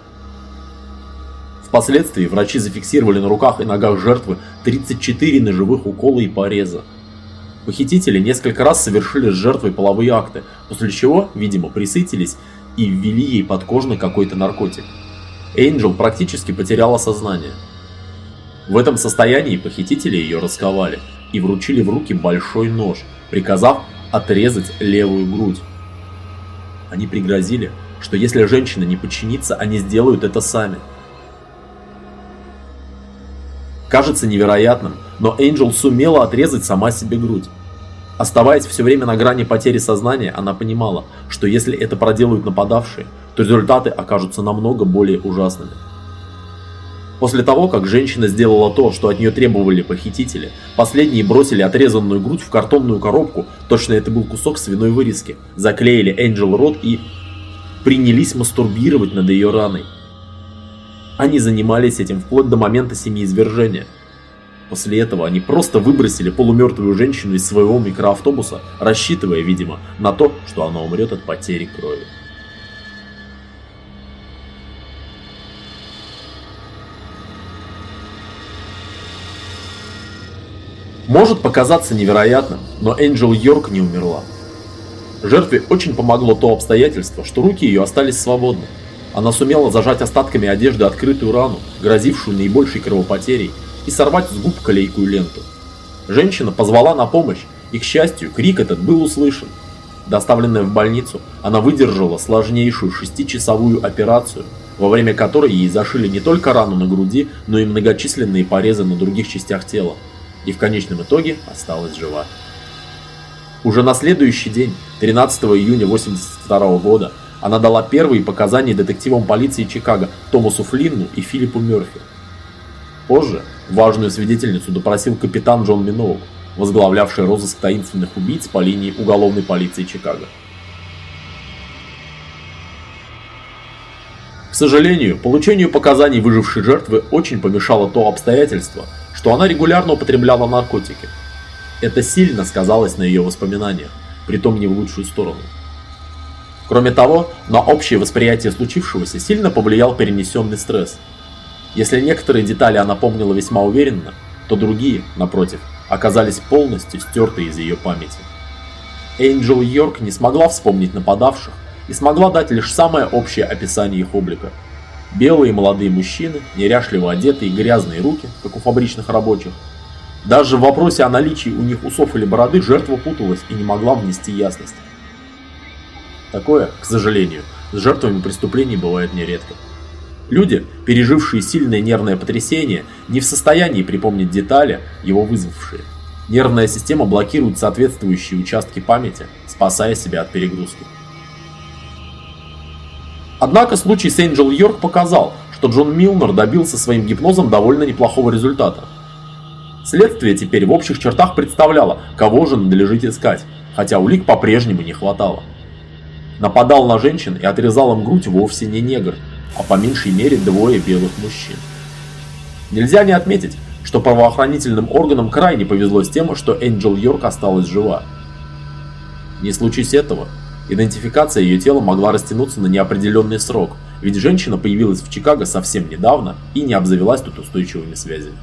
Впоследствии врачи зафиксировали на руках и ногах жертвы 34 ножевых укола и пореза. Похитители несколько раз совершили с жертвой половые акты, после чего, видимо, присытились и ввели ей подкожный какой-то наркотик. Эйнджел практически потеряла сознание. В этом состоянии похитители ее расковали и вручили в руки большой нож, приказав отрезать левую грудь. Они пригрозили, что если женщина не подчинится, они сделают это сами. Кажется невероятным, но Энджел сумела отрезать сама себе грудь. Оставаясь все время на грани потери сознания, она понимала, что если это проделают нападавшие, то результаты окажутся намного более ужасными. После того, как женщина сделала то, что от нее требовали похитители, последние бросили отрезанную грудь в картонную коробку, точно это был кусок свиной вырезки, заклеили Энджел рот и принялись мастурбировать над ее раной. Они занимались этим вплоть до момента семиизвержения. После этого они просто выбросили полумертвую женщину из своего микроавтобуса, рассчитывая, видимо, на то, что она умрет от потери крови. Может показаться невероятным, но Энджел Йорк не умерла. Жертве очень помогло то обстоятельство, что руки ее остались свободны. Она сумела зажать остатками одежды открытую рану, грозившую наибольшей кровопотерей, и сорвать с губ клейкую ленту. Женщина позвала на помощь, и, к счастью, крик этот был услышан. Доставленная в больницу, она выдержала сложнейшую шестичасовую операцию, во время которой ей зашили не только рану на груди, но и многочисленные порезы на других частях тела и в конечном итоге осталась жива. Уже на следующий день, 13 июня 1982 года, она дала первые показания детективам полиции Чикаго Томасу Флинну и Филиппу Мерфи. Позже важную свидетельницу допросил капитан Джон Миноу, возглавлявший розыск таинственных убийц по линии уголовной полиции Чикаго. К сожалению, получению показаний выжившей жертвы очень помешало то обстоятельство, что она регулярно употребляла наркотики. Это сильно сказалось на ее воспоминаниях, притом не в лучшую сторону. Кроме того, на общее восприятие случившегося сильно повлиял перенесенный стресс. Если некоторые детали она помнила весьма уверенно, то другие, напротив, оказались полностью стерты из ее памяти. Энджел Йорк не смогла вспомнить нападавших и смогла дать лишь самое общее описание их облика – Белые молодые мужчины, неряшливо одетые, грязные руки, как у фабричных рабочих. Даже в вопросе о наличии у них усов или бороды жертва путалась и не могла внести ясность. Такое, к сожалению, с жертвами преступлений бывает нередко. Люди, пережившие сильное нервное потрясение, не в состоянии припомнить детали, его вызвавшие. Нервная система блокирует соответствующие участки памяти, спасая себя от перегрузки. Однако случай с Энджел Йорк показал, что Джон Милнер добился своим гипнозом довольно неплохого результата. Следствие теперь в общих чертах представляло, кого же надлежит искать, хотя улик по-прежнему не хватало. Нападал на женщин и отрезал им грудь вовсе не негр, а по меньшей мере двое белых мужчин. Нельзя не отметить, что правоохранительным органам крайне повезло с тем, что Энджел Йорк осталась жива. Не случись этого, Идентификация ее тела могла растянуться на неопределенный срок, ведь женщина появилась в Чикаго совсем недавно и не обзавелась тут устойчивыми связями.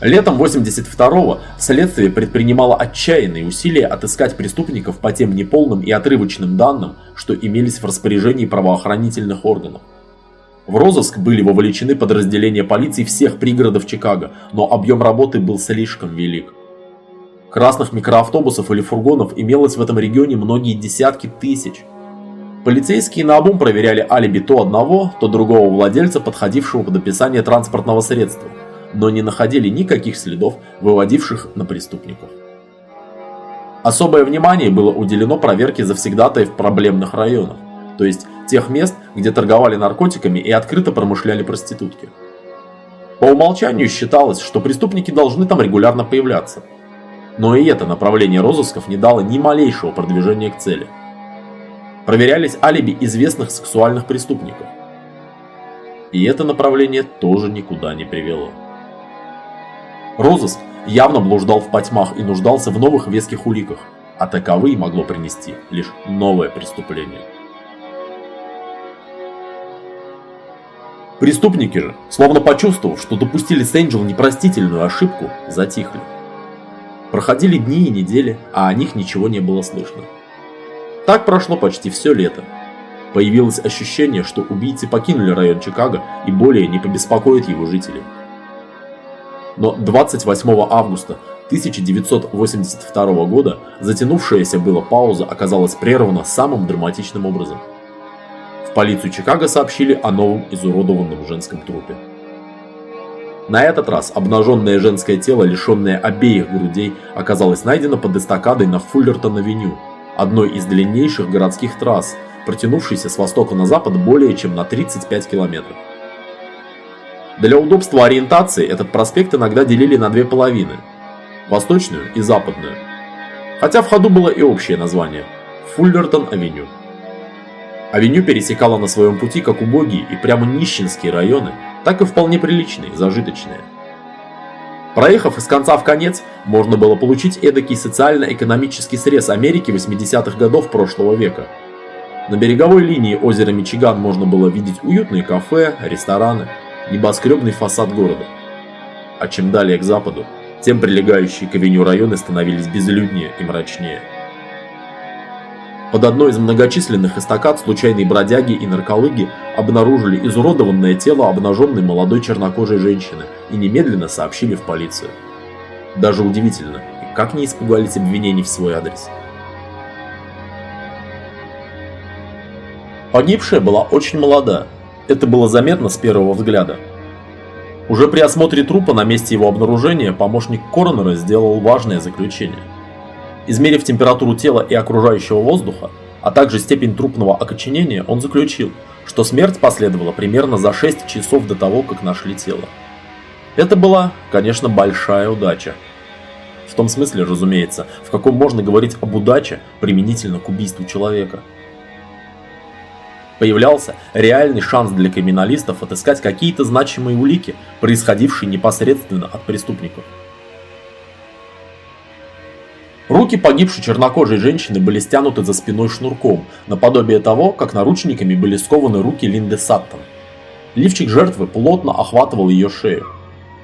Летом 82-го следствие предпринимало отчаянные усилия отыскать преступников по тем неполным и отрывочным данным, что имелись в распоряжении правоохранительных органов. В розыск были вовлечены подразделения полиции всех пригородов Чикаго, но объем работы был слишком велик. Красных микроавтобусов или фургонов имелось в этом регионе многие десятки тысяч. Полицейские на обум проверяли алиби то одного, то другого владельца, подходившего под описание транспортного средства, но не находили никаких следов, выводивших на преступников. Особое внимание было уделено проверке завсегдатаев проблемных районах, то есть тех мест, где торговали наркотиками и открыто промышляли проститутки. По умолчанию считалось, что преступники должны там регулярно появляться – но и это направление розысков не дало ни малейшего продвижения к цели. Проверялись алиби известных сексуальных преступников. И это направление тоже никуда не привело. Розыск явно блуждал в потьмах и нуждался в новых веских уликах, а таковые могло принести лишь новое преступление. Преступники же, словно почувствовав, что допустили с Энджел непростительную ошибку, затихли. Проходили дни и недели, а о них ничего не было слышно. Так прошло почти все лето. Появилось ощущение, что убийцы покинули район Чикаго и более не побеспокоят его жителей. Но 28 августа 1982 года затянувшаяся была пауза оказалась прервана самым драматичным образом. В полицию Чикаго сообщили о новом изуродованном женском трупе. На этот раз обнаженное женское тело, лишенное обеих грудей, оказалось найдено под эстакадой на Фуллертон-авеню, одной из длиннейших городских трасс, протянувшейся с востока на запад более чем на 35 километров. Для удобства ориентации этот проспект иногда делили на две половины – восточную и западную. Хотя в ходу было и общее название – Фуллертон-авеню. Авеню пересекала на своем пути как убогие и прямо нищенские районы – так и вполне приличные, зажиточные. Проехав из конца в конец, можно было получить эдакий социально-экономический срез Америки 80-х годов прошлого века. На береговой линии озера Мичиган можно было видеть уютные кафе, рестораны, небоскребный фасад города. А чем далее к западу, тем прилегающие к авеню районы становились безлюднее и мрачнее – под одной из многочисленных эстакад случайные бродяги и нарколыги обнаружили изуродованное тело обнаженной молодой чернокожей женщины и немедленно сообщили в полицию. Даже удивительно, как не испугались обвинений в свой адрес. Погибшая была очень молода. Это было заметно с первого взгляда. Уже при осмотре трупа на месте его обнаружения помощник коронера сделал важное заключение – Измерив температуру тела и окружающего воздуха, а также степень трупного окоченения, он заключил, что смерть последовала примерно за 6 часов до того, как нашли тело. Это была, конечно, большая удача. В том смысле, разумеется, в каком можно говорить об удаче применительно к убийству человека. Появлялся реальный шанс для криминалистов отыскать какие-то значимые улики, происходившие непосредственно от преступников. Руки погибшей чернокожей женщины были стянуты за спиной шнурком, наподобие того, как наручниками были скованы руки Линды Саттон. Лифчик жертвы плотно охватывал ее шею.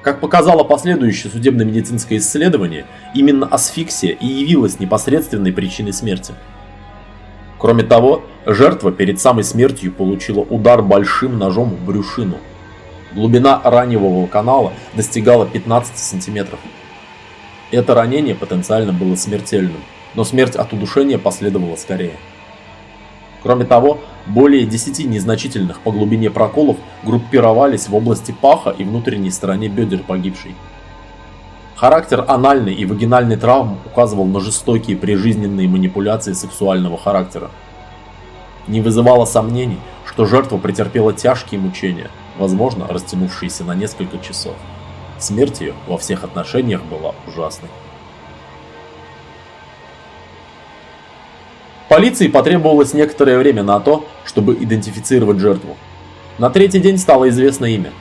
Как показало последующее судебно-медицинское исследование, именно асфиксия и явилась непосредственной причиной смерти. Кроме того, жертва перед самой смертью получила удар большим ножом в брюшину. Глубина раневого канала достигала 15 сантиметров. Это ранение потенциально было смертельным, но смерть от удушения последовала скорее. Кроме того, более 10 незначительных по глубине проколов группировались в области паха и внутренней стороне бедер погибшей. Характер анальной и вагинальной травм указывал на жестокие прижизненные манипуляции сексуального характера. Не вызывало сомнений, что жертва претерпела тяжкие мучения, возможно, растянувшиеся на несколько часов. Смерть ее во всех отношениях была ужасной. Полиции потребовалось некоторое время на то, чтобы идентифицировать жертву. На третий день стало известно имя.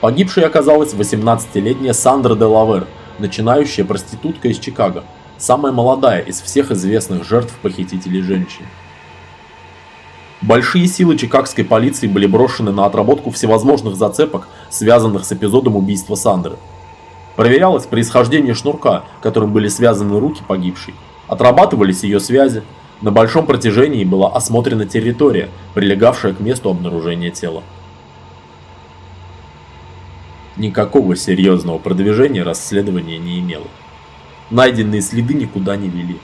Погибшей оказалась 18-летняя Сандра де Лавер, начинающая проститутка из Чикаго, самая молодая из всех известных жертв похитителей женщин. Большие силы чикагской полиции были брошены на отработку всевозможных зацепок, связанных с эпизодом убийства Сандры. Проверялось происхождение шнурка, которым были связаны руки погибшей. Отрабатывались ее связи. На большом протяжении была осмотрена территория, прилегавшая к месту обнаружения тела. Никакого серьезного продвижения расследование не имело. Найденные следы никуда не вели.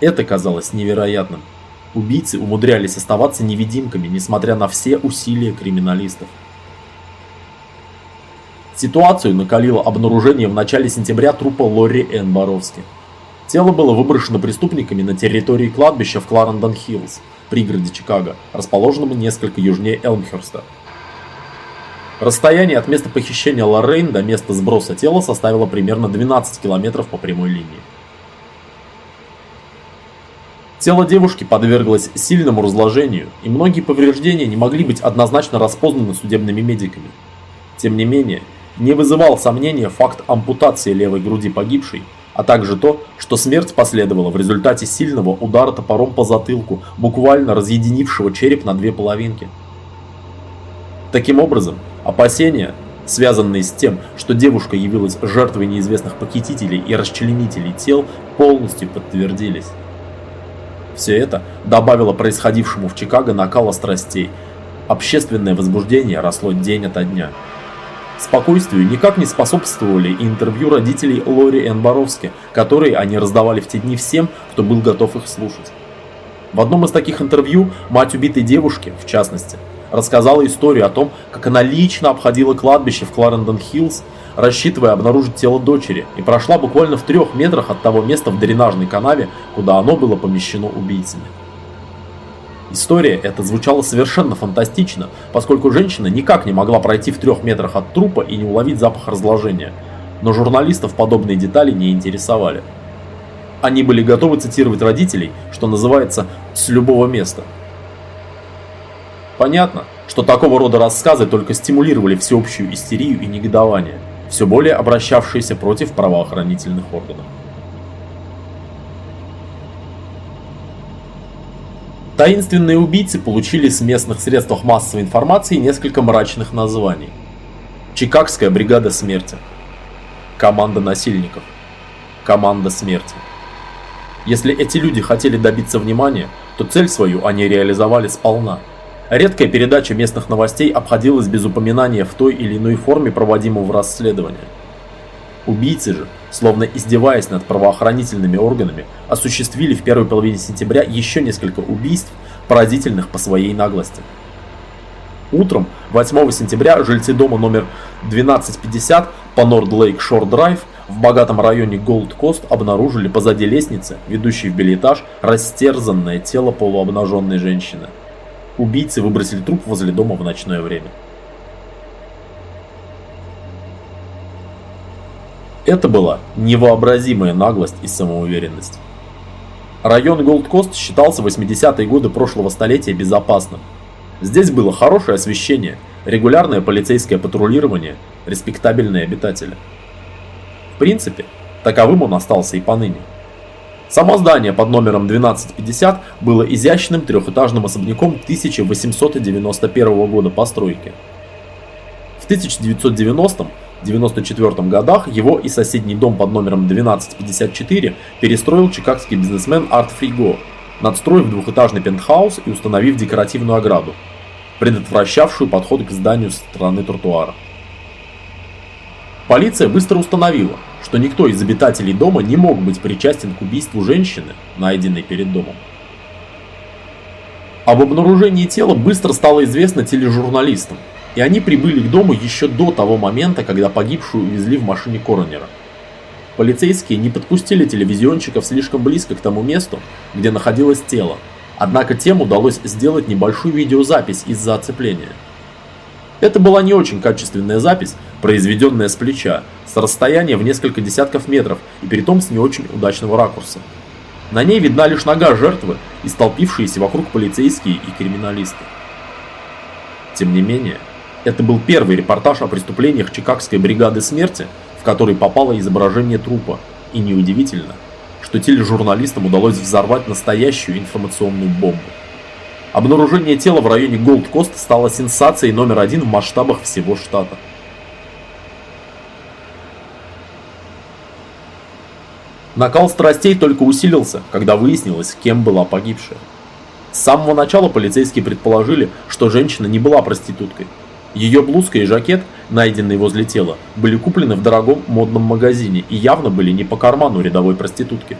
Это казалось невероятным – убийцы умудрялись оставаться невидимками, несмотря на все усилия криминалистов. Ситуацию накалило обнаружение в начале сентября трупа Лори Энн Боровски. Тело было выброшено преступниками на территории кладбища в Кларендон-Хиллз, пригороде Чикаго, расположенном несколько южнее Элмхерста. Расстояние от места похищения Лоррейн до места сброса тела составило примерно 12 километров по прямой линии. Тело девушки подверглось сильному разложению, и многие повреждения не могли быть однозначно распознаны судебными медиками. Тем не менее, не вызывал сомнения факт ампутации левой груди погибшей, а также то, что смерть последовала в результате сильного удара топором по затылку, буквально разъединившего череп на две половинки. Таким образом, опасения, связанные с тем, что девушка явилась жертвой неизвестных похитителей и расчленителей тел, полностью подтвердились. Все это добавило происходившему в Чикаго накала страстей. Общественное возбуждение росло день ото дня. Спокойствию никак не способствовали и интервью родителей Лори Энборовски, которые они раздавали в те дни всем, кто был готов их слушать. В одном из таких интервью мать убитой девушки, в частности, рассказала историю о том, как она лично обходила кладбище в Кларендон-Хиллз, рассчитывая обнаружить тело дочери, и прошла буквально в трех метрах от того места в дренажной канаве, куда оно было помещено убийцами. История эта звучала совершенно фантастично, поскольку женщина никак не могла пройти в трех метрах от трупа и не уловить запах разложения, но журналистов подобные детали не интересовали. Они были готовы цитировать родителей, что называется «с любого места». Понятно, что такого рода рассказы только стимулировали всеобщую истерию и негодование – все более обращавшиеся против правоохранительных органов. Таинственные убийцы получили с местных средств массовой информации несколько мрачных названий. Чикагская бригада смерти, команда насильников, команда смерти. Если эти люди хотели добиться внимания, то цель свою они реализовали сполна – Редкая передача местных новостей обходилась без упоминания в той или иной форме проводимого расследования. Убийцы же, словно издеваясь над правоохранительными органами, осуществили в первой половине сентября еще несколько убийств, поразительных по своей наглости. Утром 8 сентября жильцы дома номер 1250 по Норт Лейк Шор Драйв в богатом районе Голд Кост обнаружили позади лестницы, ведущей в бельэтаж, растерзанное тело полуобнаженной женщины. Убийцы выбросили труп возле дома в ночное время. Это была невообразимая наглость и самоуверенность. Район Голд-Кост считался в 80-е годы прошлого столетия безопасным. Здесь было хорошее освещение, регулярное полицейское патрулирование, респектабельные обитатели. В принципе, таковым он остался и поныне. Само здание под номером 1250 было изящным трехэтажным особняком 1891 года постройки. В 1990-94 годах его и соседний дом под номером 1254 перестроил чикагский бизнесмен Арт Фриго, надстроив двухэтажный пентхаус и установив декоративную ограду, предотвращавшую подход к зданию со стороны тротуара. Полиция быстро установила, что никто из обитателей дома не мог быть причастен к убийству женщины, найденной перед домом. Об обнаружении тела быстро стало известно тележурналистам, и они прибыли к дому еще до того момента, когда погибшую увезли в машине коронера. Полицейские не подпустили телевизионщиков слишком близко к тому месту, где находилось тело, однако тем удалось сделать небольшую видеозапись из-за оцепления – это была не очень качественная запись, произведенная с плеча, с расстояния в несколько десятков метров и притом с не очень удачного ракурса. На ней видна лишь нога жертвы и столпившиеся вокруг полицейские и криминалисты. Тем не менее, это был первый репортаж о преступлениях Чикагской бригады смерти, в который попало изображение трупа, и неудивительно, что тележурналистам удалось взорвать настоящую информационную бомбу. Обнаружение тела в районе Голд-Кост стало сенсацией номер один в масштабах всего штата. Накал страстей только усилился, когда выяснилось, кем была погибшая. С самого начала полицейские предположили, что женщина не была проституткой. Ее блузка и жакет, найденные возле тела, были куплены в дорогом модном магазине и явно были не по карману рядовой проститутки.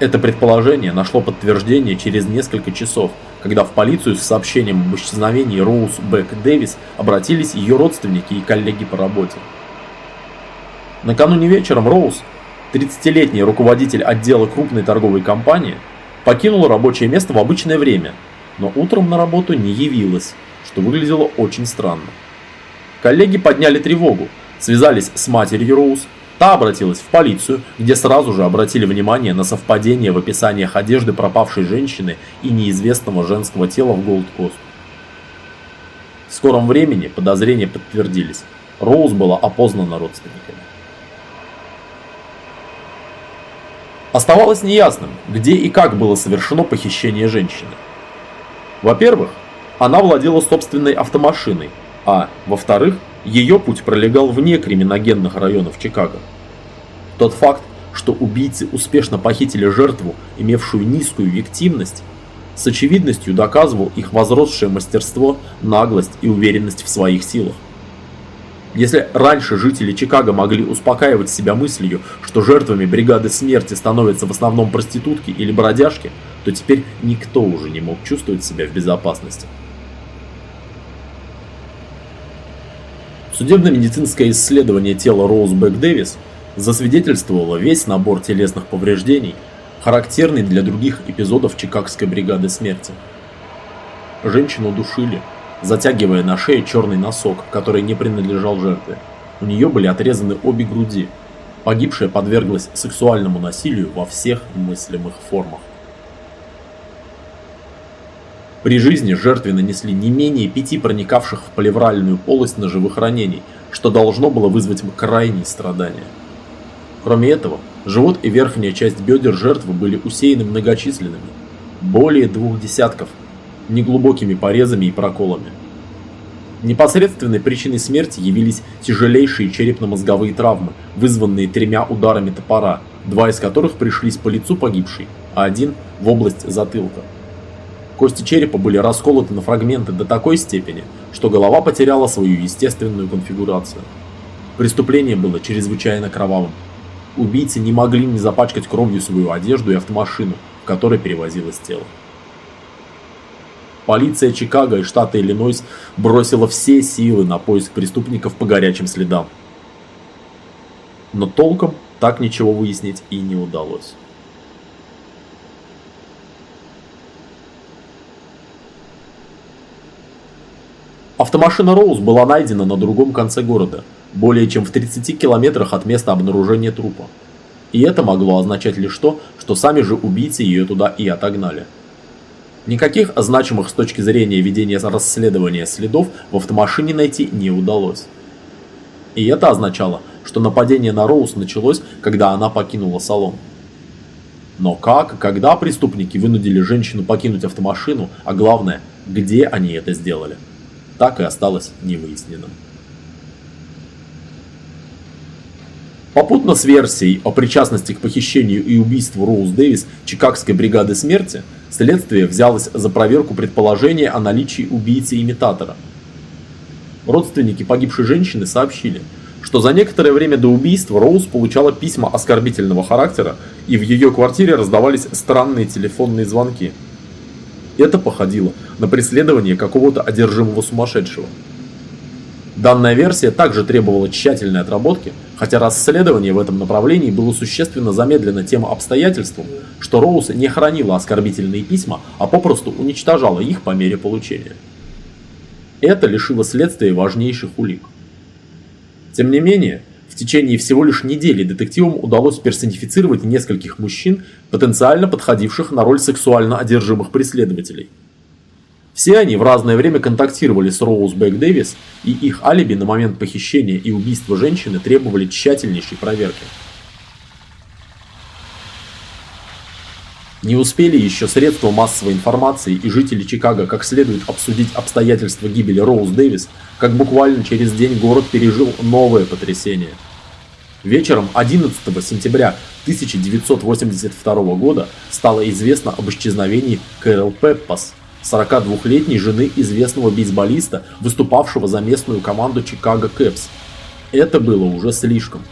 Это предположение нашло подтверждение через несколько часов когда в полицию с сообщением об исчезновении Роуз Бек Дэвис обратились ее родственники и коллеги по работе. Накануне вечером Роуз, 30-летний руководитель отдела крупной торговой компании, покинула рабочее место в обычное время, но утром на работу не явилась, что выглядело очень странно. Коллеги подняли тревогу, связались с матерью Роуз Та обратилась в полицию, где сразу же обратили внимание на совпадение в описаниях одежды пропавшей женщины и неизвестного женского тела в Голд-Кост. В скором времени подозрения подтвердились. Роуз была опознана родственниками. Оставалось неясным, где и как было совершено похищение женщины. Во-первых, она владела собственной автомашиной, а во-вторых, ее путь пролегал вне криминогенных районов Чикаго. Тот факт, что убийцы успешно похитили жертву, имевшую низкую виктимность, с очевидностью доказывал их возросшее мастерство, наглость и уверенность в своих силах. Если раньше жители Чикаго могли успокаивать себя мыслью, что жертвами бригады смерти становятся в основном проститутки или бродяжки, то теперь никто уже не мог чувствовать себя в безопасности. Судебно-медицинское исследование тела Роуз Бэк Дэвис засвидетельствовало весь набор телесных повреждений, характерный для других эпизодов Чикагской бригады смерти. Женщину душили, затягивая на шее черный носок, который не принадлежал жертве. У нее были отрезаны обе груди. Погибшая подверглась сексуальному насилию во всех мыслимых формах. При жизни жертве нанесли не менее пяти проникавших в плевральную полость ножевых ранений, что должно было вызвать крайние страдания. Кроме этого, живот и верхняя часть бедер жертвы были усеяны многочисленными, более двух десятков, неглубокими порезами и проколами. Непосредственной причиной смерти явились тяжелейшие черепно-мозговые травмы, вызванные тремя ударами топора, два из которых пришлись по лицу погибшей, а один в область затылка. Кости черепа были расколоты на фрагменты до такой степени, что голова потеряла свою естественную конфигурацию. Преступление было чрезвычайно кровавым. Убийцы не могли не запачкать кровью свою одежду и автомашину, в которой перевозилось тело. Полиция Чикаго и штата Иллинойс бросила все силы на поиск преступников по горячим следам. Но толком так ничего выяснить и не удалось. Автомашина Роуз была найдена на другом конце города, более чем в 30 километрах от места обнаружения трупа. И это могло означать лишь то, что сами же убийцы ее туда и отогнали. Никаких значимых с точки зрения ведения расследования следов в автомашине найти не удалось. И это означало, что нападение на Роуз началось, когда она покинула салон. Но как и когда преступники вынудили женщину покинуть автомашину, а главное, где они это сделали? так и осталось невыясненным. Попутно с версией о причастности к похищению и убийству Роуз Дэвис Чикагской бригады смерти, следствие взялось за проверку предположения о наличии убийцы-имитатора. Родственники погибшей женщины сообщили, что за некоторое время до убийства Роуз получала письма оскорбительного характера и в ее квартире раздавались странные телефонные звонки – это походило на преследование какого-то одержимого сумасшедшего. Данная версия также требовала тщательной отработки, хотя расследование в этом направлении было существенно замедлено тем обстоятельством, что Роуз не хранила оскорбительные письма, а попросту уничтожала их по мере получения. Это лишило следствия важнейших улик. Тем не менее, в течение всего лишь недели детективам удалось персонифицировать нескольких мужчин, потенциально подходивших на роль сексуально одержимых преследователей. Все они в разное время контактировали с Роуз Бэк Дэвис, и их алиби на момент похищения и убийства женщины требовали тщательнейшей проверки. Не успели еще средства массовой информации и жители Чикаго как следует обсудить обстоятельства гибели Роуз Дэвис, как буквально через день город пережил новое потрясение. Вечером 11 сентября 1982 года стало известно об исчезновении Кэрол Пеппас, 42-летней жены известного бейсболиста, выступавшего за местную команду Чикаго Кэпс. Это было уже слишком.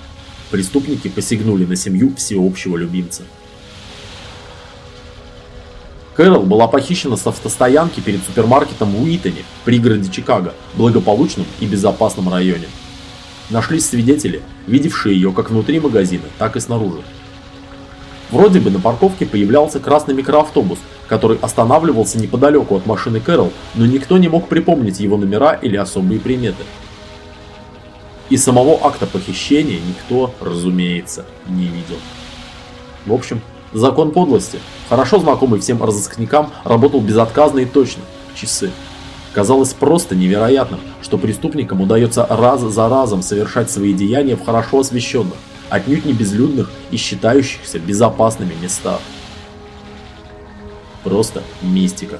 Преступники посягнули на семью всеобщего любимца. Кэрол была похищена с автостоянки перед супермаркетом в Уитоне, пригороде Чикаго, благополучном и безопасном районе. Нашлись свидетели, видевшие ее как внутри магазина, так и снаружи. Вроде бы на парковке появлялся красный микроавтобус, который останавливался неподалеку от машины Кэрол, но никто не мог припомнить его номера или особые приметы. И самого акта похищения никто, разумеется, не видел. В общем, Закон подлости. Хорошо знакомый всем разыскникам работал безотказно и точно. Часы. Казалось просто невероятным, что преступникам удается раз за разом совершать свои деяния в хорошо освещенных, отнюдь не безлюдных и считающихся безопасными местах. Просто мистика.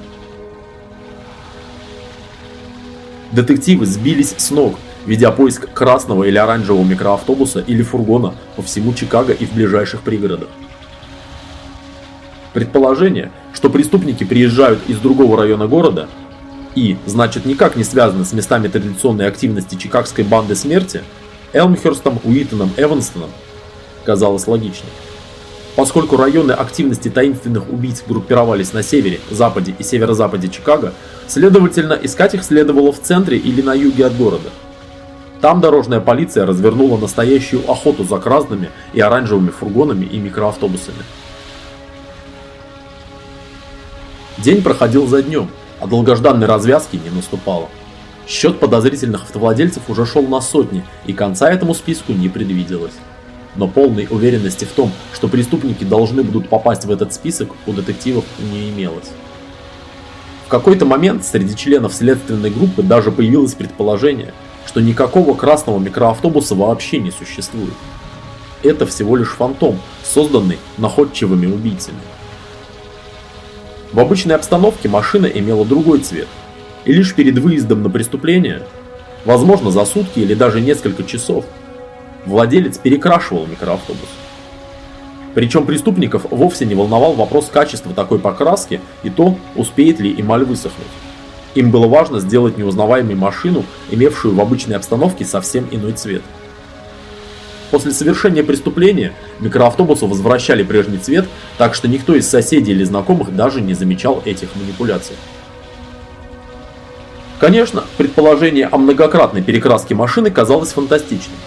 Детективы сбились с ног, ведя поиск красного или оранжевого микроавтобуса или фургона по всему Чикаго и в ближайших пригородах. Предположение, что преступники приезжают из другого района города и, значит, никак не связаны с местами традиционной активности чикагской банды смерти, Элмхерстом, Уитоном, Эванстоном, казалось логичным. Поскольку районы активности таинственных убийц группировались на севере, западе и северо-западе Чикаго, следовательно, искать их следовало в центре или на юге от города. Там дорожная полиция развернула настоящую охоту за красными и оранжевыми фургонами и микроавтобусами. День проходил за днем, а долгожданной развязки не наступало. Счет подозрительных автовладельцев уже шел на сотни, и конца этому списку не предвиделось. Но полной уверенности в том, что преступники должны будут попасть в этот список, у детективов не имелось. В какой-то момент среди членов следственной группы даже появилось предположение, что никакого красного микроавтобуса вообще не существует. Это всего лишь фантом, созданный находчивыми убийцами. В обычной обстановке машина имела другой цвет, и лишь перед выездом на преступление, возможно за сутки или даже несколько часов, владелец перекрашивал микроавтобус. Причем преступников вовсе не волновал вопрос качества такой покраски и то, успеет ли эмаль высохнуть. Им было важно сделать неузнаваемой машину, имевшую в обычной обстановке совсем иной цвет – После совершения преступления микроавтобусы возвращали прежний цвет, так что никто из соседей или знакомых даже не замечал этих манипуляций. Конечно, предположение о многократной перекраске машины казалось фантастичным,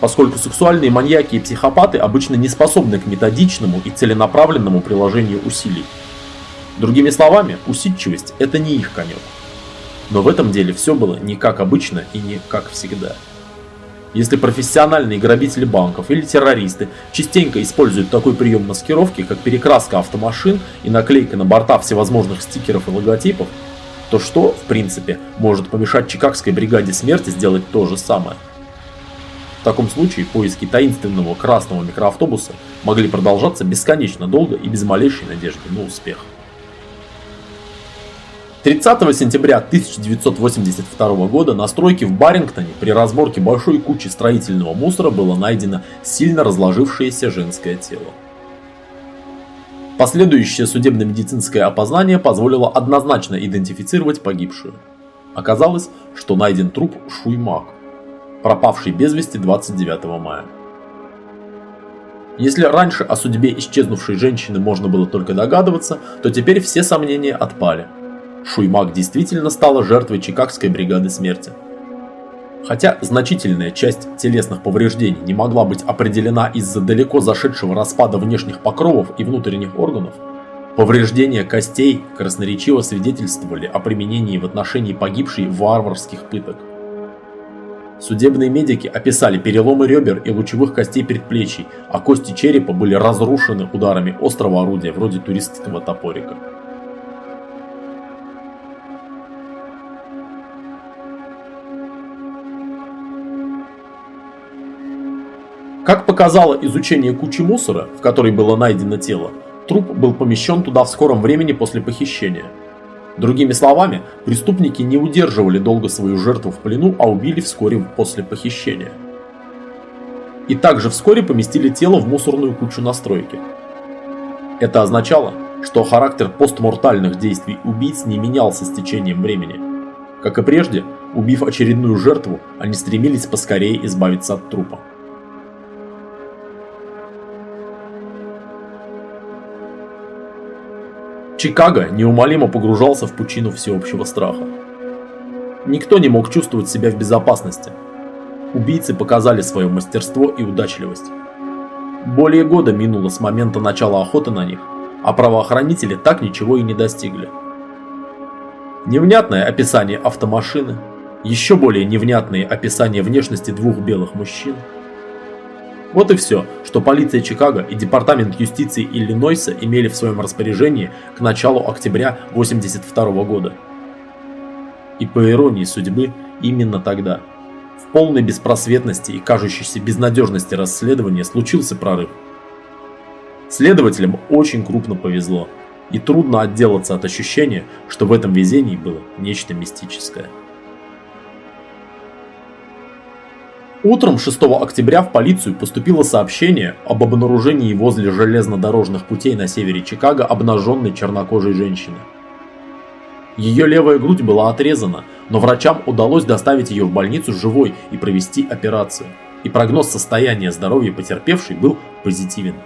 поскольку сексуальные маньяки и психопаты обычно не способны к методичному и целенаправленному приложению усилий. Другими словами, усидчивость – это не их конек. Но в этом деле все было не как обычно и не как всегда – если профессиональные грабители банков или террористы частенько используют такой прием маскировки, как перекраска автомашин и наклейка на борта всевозможных стикеров и логотипов, то что, в принципе, может помешать Чикагской бригаде смерти сделать то же самое? В таком случае поиски таинственного красного микроавтобуса могли продолжаться бесконечно долго и без малейшей надежды на успех. 30 сентября 1982 года на стройке в Барингтоне при разборке большой кучи строительного мусора было найдено сильно разложившееся женское тело. Последующее судебно-медицинское опознание позволило однозначно идентифицировать погибшую. Оказалось, что найден труп Шуймак, пропавший без вести 29 мая. Если раньше о судьбе исчезнувшей женщины можно было только догадываться, то теперь все сомнения отпали – Шуймак действительно стала жертвой Чикагской бригады смерти. Хотя значительная часть телесных повреждений не могла быть определена из-за далеко зашедшего распада внешних покровов и внутренних органов, повреждения костей красноречиво свидетельствовали о применении в отношении погибшей варварских пыток. Судебные медики описали переломы ребер и лучевых костей предплечий, а кости черепа были разрушены ударами острого орудия вроде туристского топорика. Как показало изучение кучи мусора, в которой было найдено тело, труп был помещен туда в скором времени после похищения. Другими словами, преступники не удерживали долго свою жертву в плену, а убили вскоре после похищения. И также вскоре поместили тело в мусорную кучу на стройке. Это означало, что характер постмортальных действий убийц не менялся с течением времени. Как и прежде, убив очередную жертву, они стремились поскорее избавиться от трупа. Чикаго неумолимо погружался в пучину всеобщего страха. Никто не мог чувствовать себя в безопасности. Убийцы показали свое мастерство и удачливость. Более года минуло с момента начала охоты на них, а правоохранители так ничего и не достигли. Невнятное описание автомашины, еще более невнятные описания внешности двух белых мужчин – вот и все, что полиция Чикаго и Департамент юстиции Иллинойса имели в своем распоряжении к началу октября 1982 года. И по иронии судьбы, именно тогда, в полной беспросветности и кажущейся безнадежности расследования случился прорыв. Следователям очень крупно повезло, и трудно отделаться от ощущения, что в этом везении было нечто мистическое. Утром 6 октября в полицию поступило сообщение об обнаружении возле железнодорожных путей на севере Чикаго обнаженной чернокожей женщины. Ее левая грудь была отрезана, но врачам удалось доставить ее в больницу живой и провести операцию. И прогноз состояния здоровья потерпевшей был позитивен.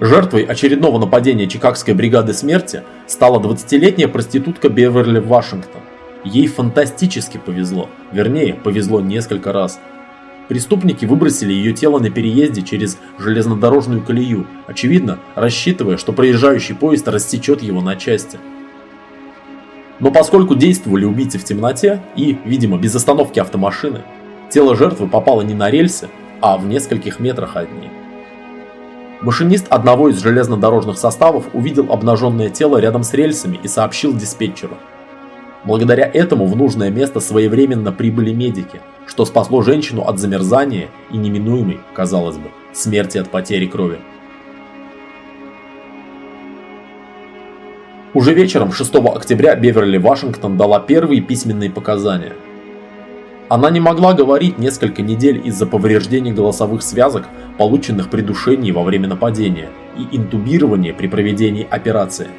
Жертвой очередного нападения Чикагской бригады смерти стала 20-летняя проститутка Беверли Вашингтон. Ей фантастически повезло. Вернее, повезло несколько раз. Преступники выбросили ее тело на переезде через железнодорожную колею, очевидно, рассчитывая, что проезжающий поезд растечет его на части. Но поскольку действовали убийцы в темноте и, видимо, без остановки автомашины, тело жертвы попало не на рельсы, а в нескольких метрах от нее. Машинист одного из железнодорожных составов увидел обнаженное тело рядом с рельсами и сообщил диспетчеру – Благодаря этому в нужное место своевременно прибыли медики, что спасло женщину от замерзания и неминуемой, казалось бы, смерти от потери крови. Уже вечером 6 октября Беверли Вашингтон дала первые письменные показания. Она не могла говорить несколько недель из-за повреждений голосовых связок, полученных при душении во время нападения и интубирования при проведении операции –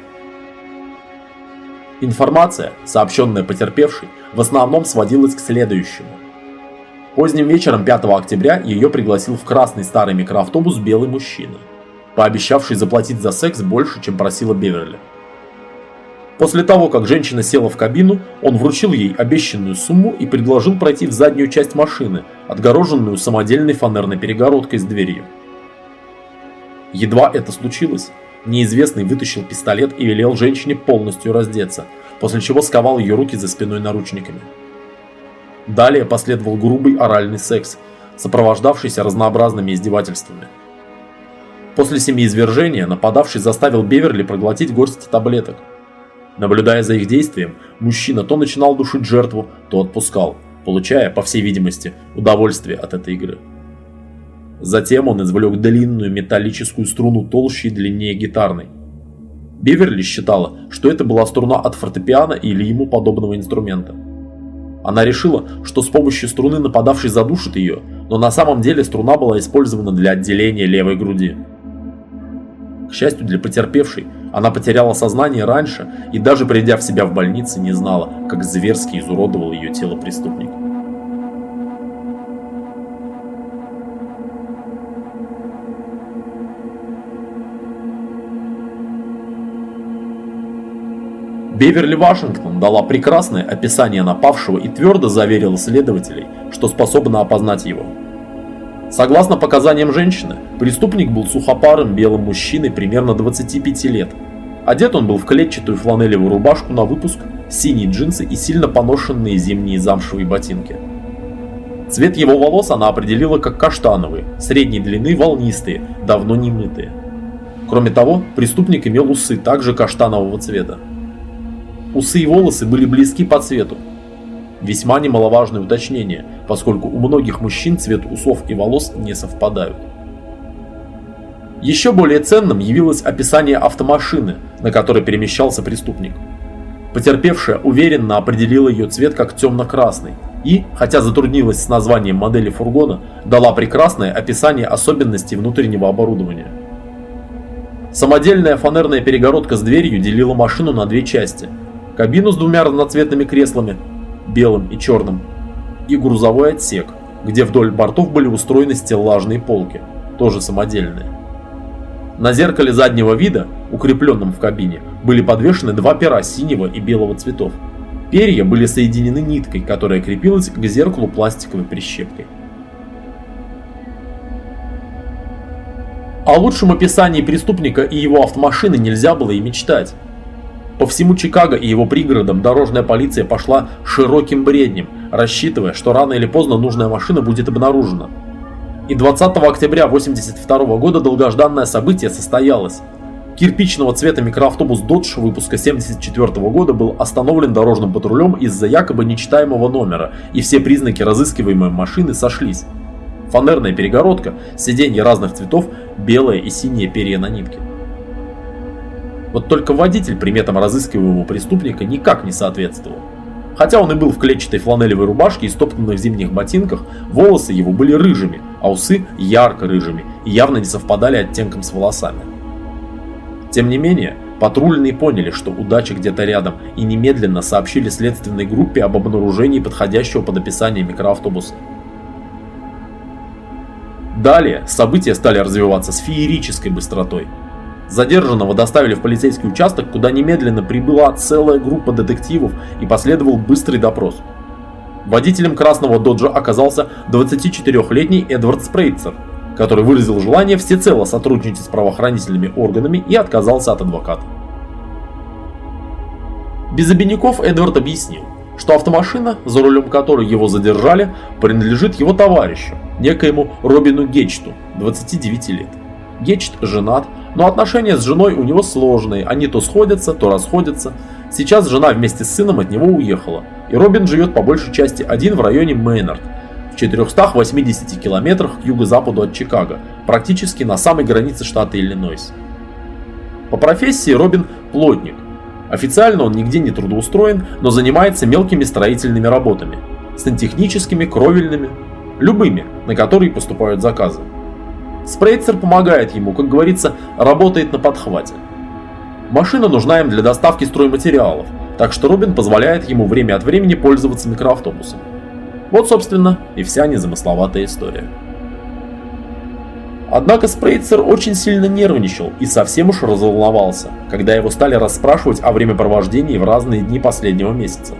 Информация, сообщенная потерпевшей, в основном сводилась к следующему. Поздним вечером 5 октября ее пригласил в красный старый микроавтобус белый мужчина, пообещавший заплатить за секс больше, чем просила Беверли. После того, как женщина села в кабину, он вручил ей обещанную сумму и предложил пройти в заднюю часть машины, отгороженную самодельной фанерной перегородкой с дверью. Едва это случилось, неизвестный вытащил пистолет и велел женщине полностью раздеться, после чего сковал ее руки за спиной наручниками. Далее последовал грубый оральный секс, сопровождавшийся разнообразными издевательствами. После семиизвержения нападавший заставил Беверли проглотить горсть таблеток. Наблюдая за их действием, мужчина то начинал душить жертву, то отпускал, получая, по всей видимости, удовольствие от этой игры. Затем он извлек длинную металлическую струну толще и длиннее гитарной. Беверли считала, что это была струна от фортепиано или ему подобного инструмента. Она решила, что с помощью струны нападавший задушит ее, но на самом деле струна была использована для отделения левой груди. К счастью для потерпевшей, она потеряла сознание раньше и даже придя в себя в больнице не знала, как зверски изуродовал ее тело преступник. Беверли Вашингтон дала прекрасное описание напавшего и твердо заверила следователей, что способна опознать его. Согласно показаниям женщины, преступник был сухопарым белым мужчиной примерно 25 лет. Одет он был в клетчатую фланелевую рубашку на выпуск, синие джинсы и сильно поношенные зимние замшевые ботинки. Цвет его волос она определила как каштановый, средней длины волнистые, давно не мытые. Кроме того, преступник имел усы также каштанового цвета. Усы и волосы были близки по цвету. Весьма немаловажное уточнение, поскольку у многих мужчин цвет усов и волос не совпадают. Еще более ценным явилось описание автомашины, на которой перемещался преступник. Потерпевшая уверенно определила ее цвет как темно-красный и, хотя затруднилась с названием модели фургона, дала прекрасное описание особенностей внутреннего оборудования. Самодельная фанерная перегородка с дверью делила машину на две части – кабину с двумя разноцветными креслами, белым и черным, и грузовой отсек, где вдоль бортов были устроены стеллажные полки, тоже самодельные. На зеркале заднего вида, укрепленном в кабине, были подвешены два пера синего и белого цветов. Перья были соединены ниткой, которая крепилась к зеркалу пластиковой прищепкой. О лучшем описании преступника и его автомашины нельзя было и мечтать. По всему Чикаго и его пригородам дорожная полиция пошла широким бреднем, рассчитывая, что рано или поздно нужная машина будет обнаружена. И 20 октября 1982 года долгожданное событие состоялось. Кирпичного цвета микроавтобус Dodge выпуска 1974 года был остановлен дорожным патрулем из-за якобы нечитаемого номера, и все признаки разыскиваемой машины сошлись. Фанерная перегородка, сиденья разных цветов, белое и синее перья на нитке. Вот только водитель приметам разыскиваемого преступника никак не соответствовал. Хотя он и был в клетчатой фланелевой рубашке и стоптанных зимних ботинках, волосы его были рыжими, а усы ярко-рыжими и явно не совпадали оттенком с волосами. Тем не менее, патрульные поняли, что удача где-то рядом и немедленно сообщили следственной группе об обнаружении подходящего под описание микроавтобуса. Далее события стали развиваться с феерической быстротой – Задержанного доставили в полицейский участок, куда немедленно прибыла целая группа детективов и последовал быстрый допрос. Водителем красного доджа оказался 24-летний Эдвард Спрейцер, который выразил желание всецело сотрудничать с правоохранительными органами и отказался от адвоката. Без обиняков Эдвард объяснил, что автомашина, за рулем которой его задержали, принадлежит его товарищу, некоему Робину Гечту, 29 лет. Гечт женат, но отношения с женой у него сложные, они то сходятся, то расходятся. Сейчас жена вместе с сыном от него уехала, и Робин живет по большей части один в районе Мейнард, в 480 километрах к юго-западу от Чикаго, практически на самой границе штата Иллинойс. По профессии Робин – плотник. Официально он нигде не трудоустроен, но занимается мелкими строительными работами – сантехническими, кровельными, любыми, на которые поступают заказы. Спрейцер помогает ему, как говорится, работает на подхвате. Машина нужна им для доставки стройматериалов, так что Робин позволяет ему время от времени пользоваться микроавтобусом. Вот, собственно, и вся незамысловатая история. Однако Спрейцер очень сильно нервничал и совсем уж разволновался, когда его стали расспрашивать о времяпровождении в разные дни последнего месяца.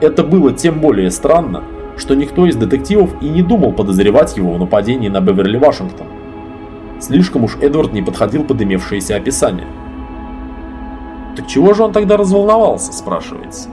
Это было тем более странно, что никто из детективов и не думал подозревать его в нападении на Беверли-Вашингтон. Слишком уж Эдвард не подходил под имевшееся описание. «Так чего же он тогда разволновался?» – спрашивается.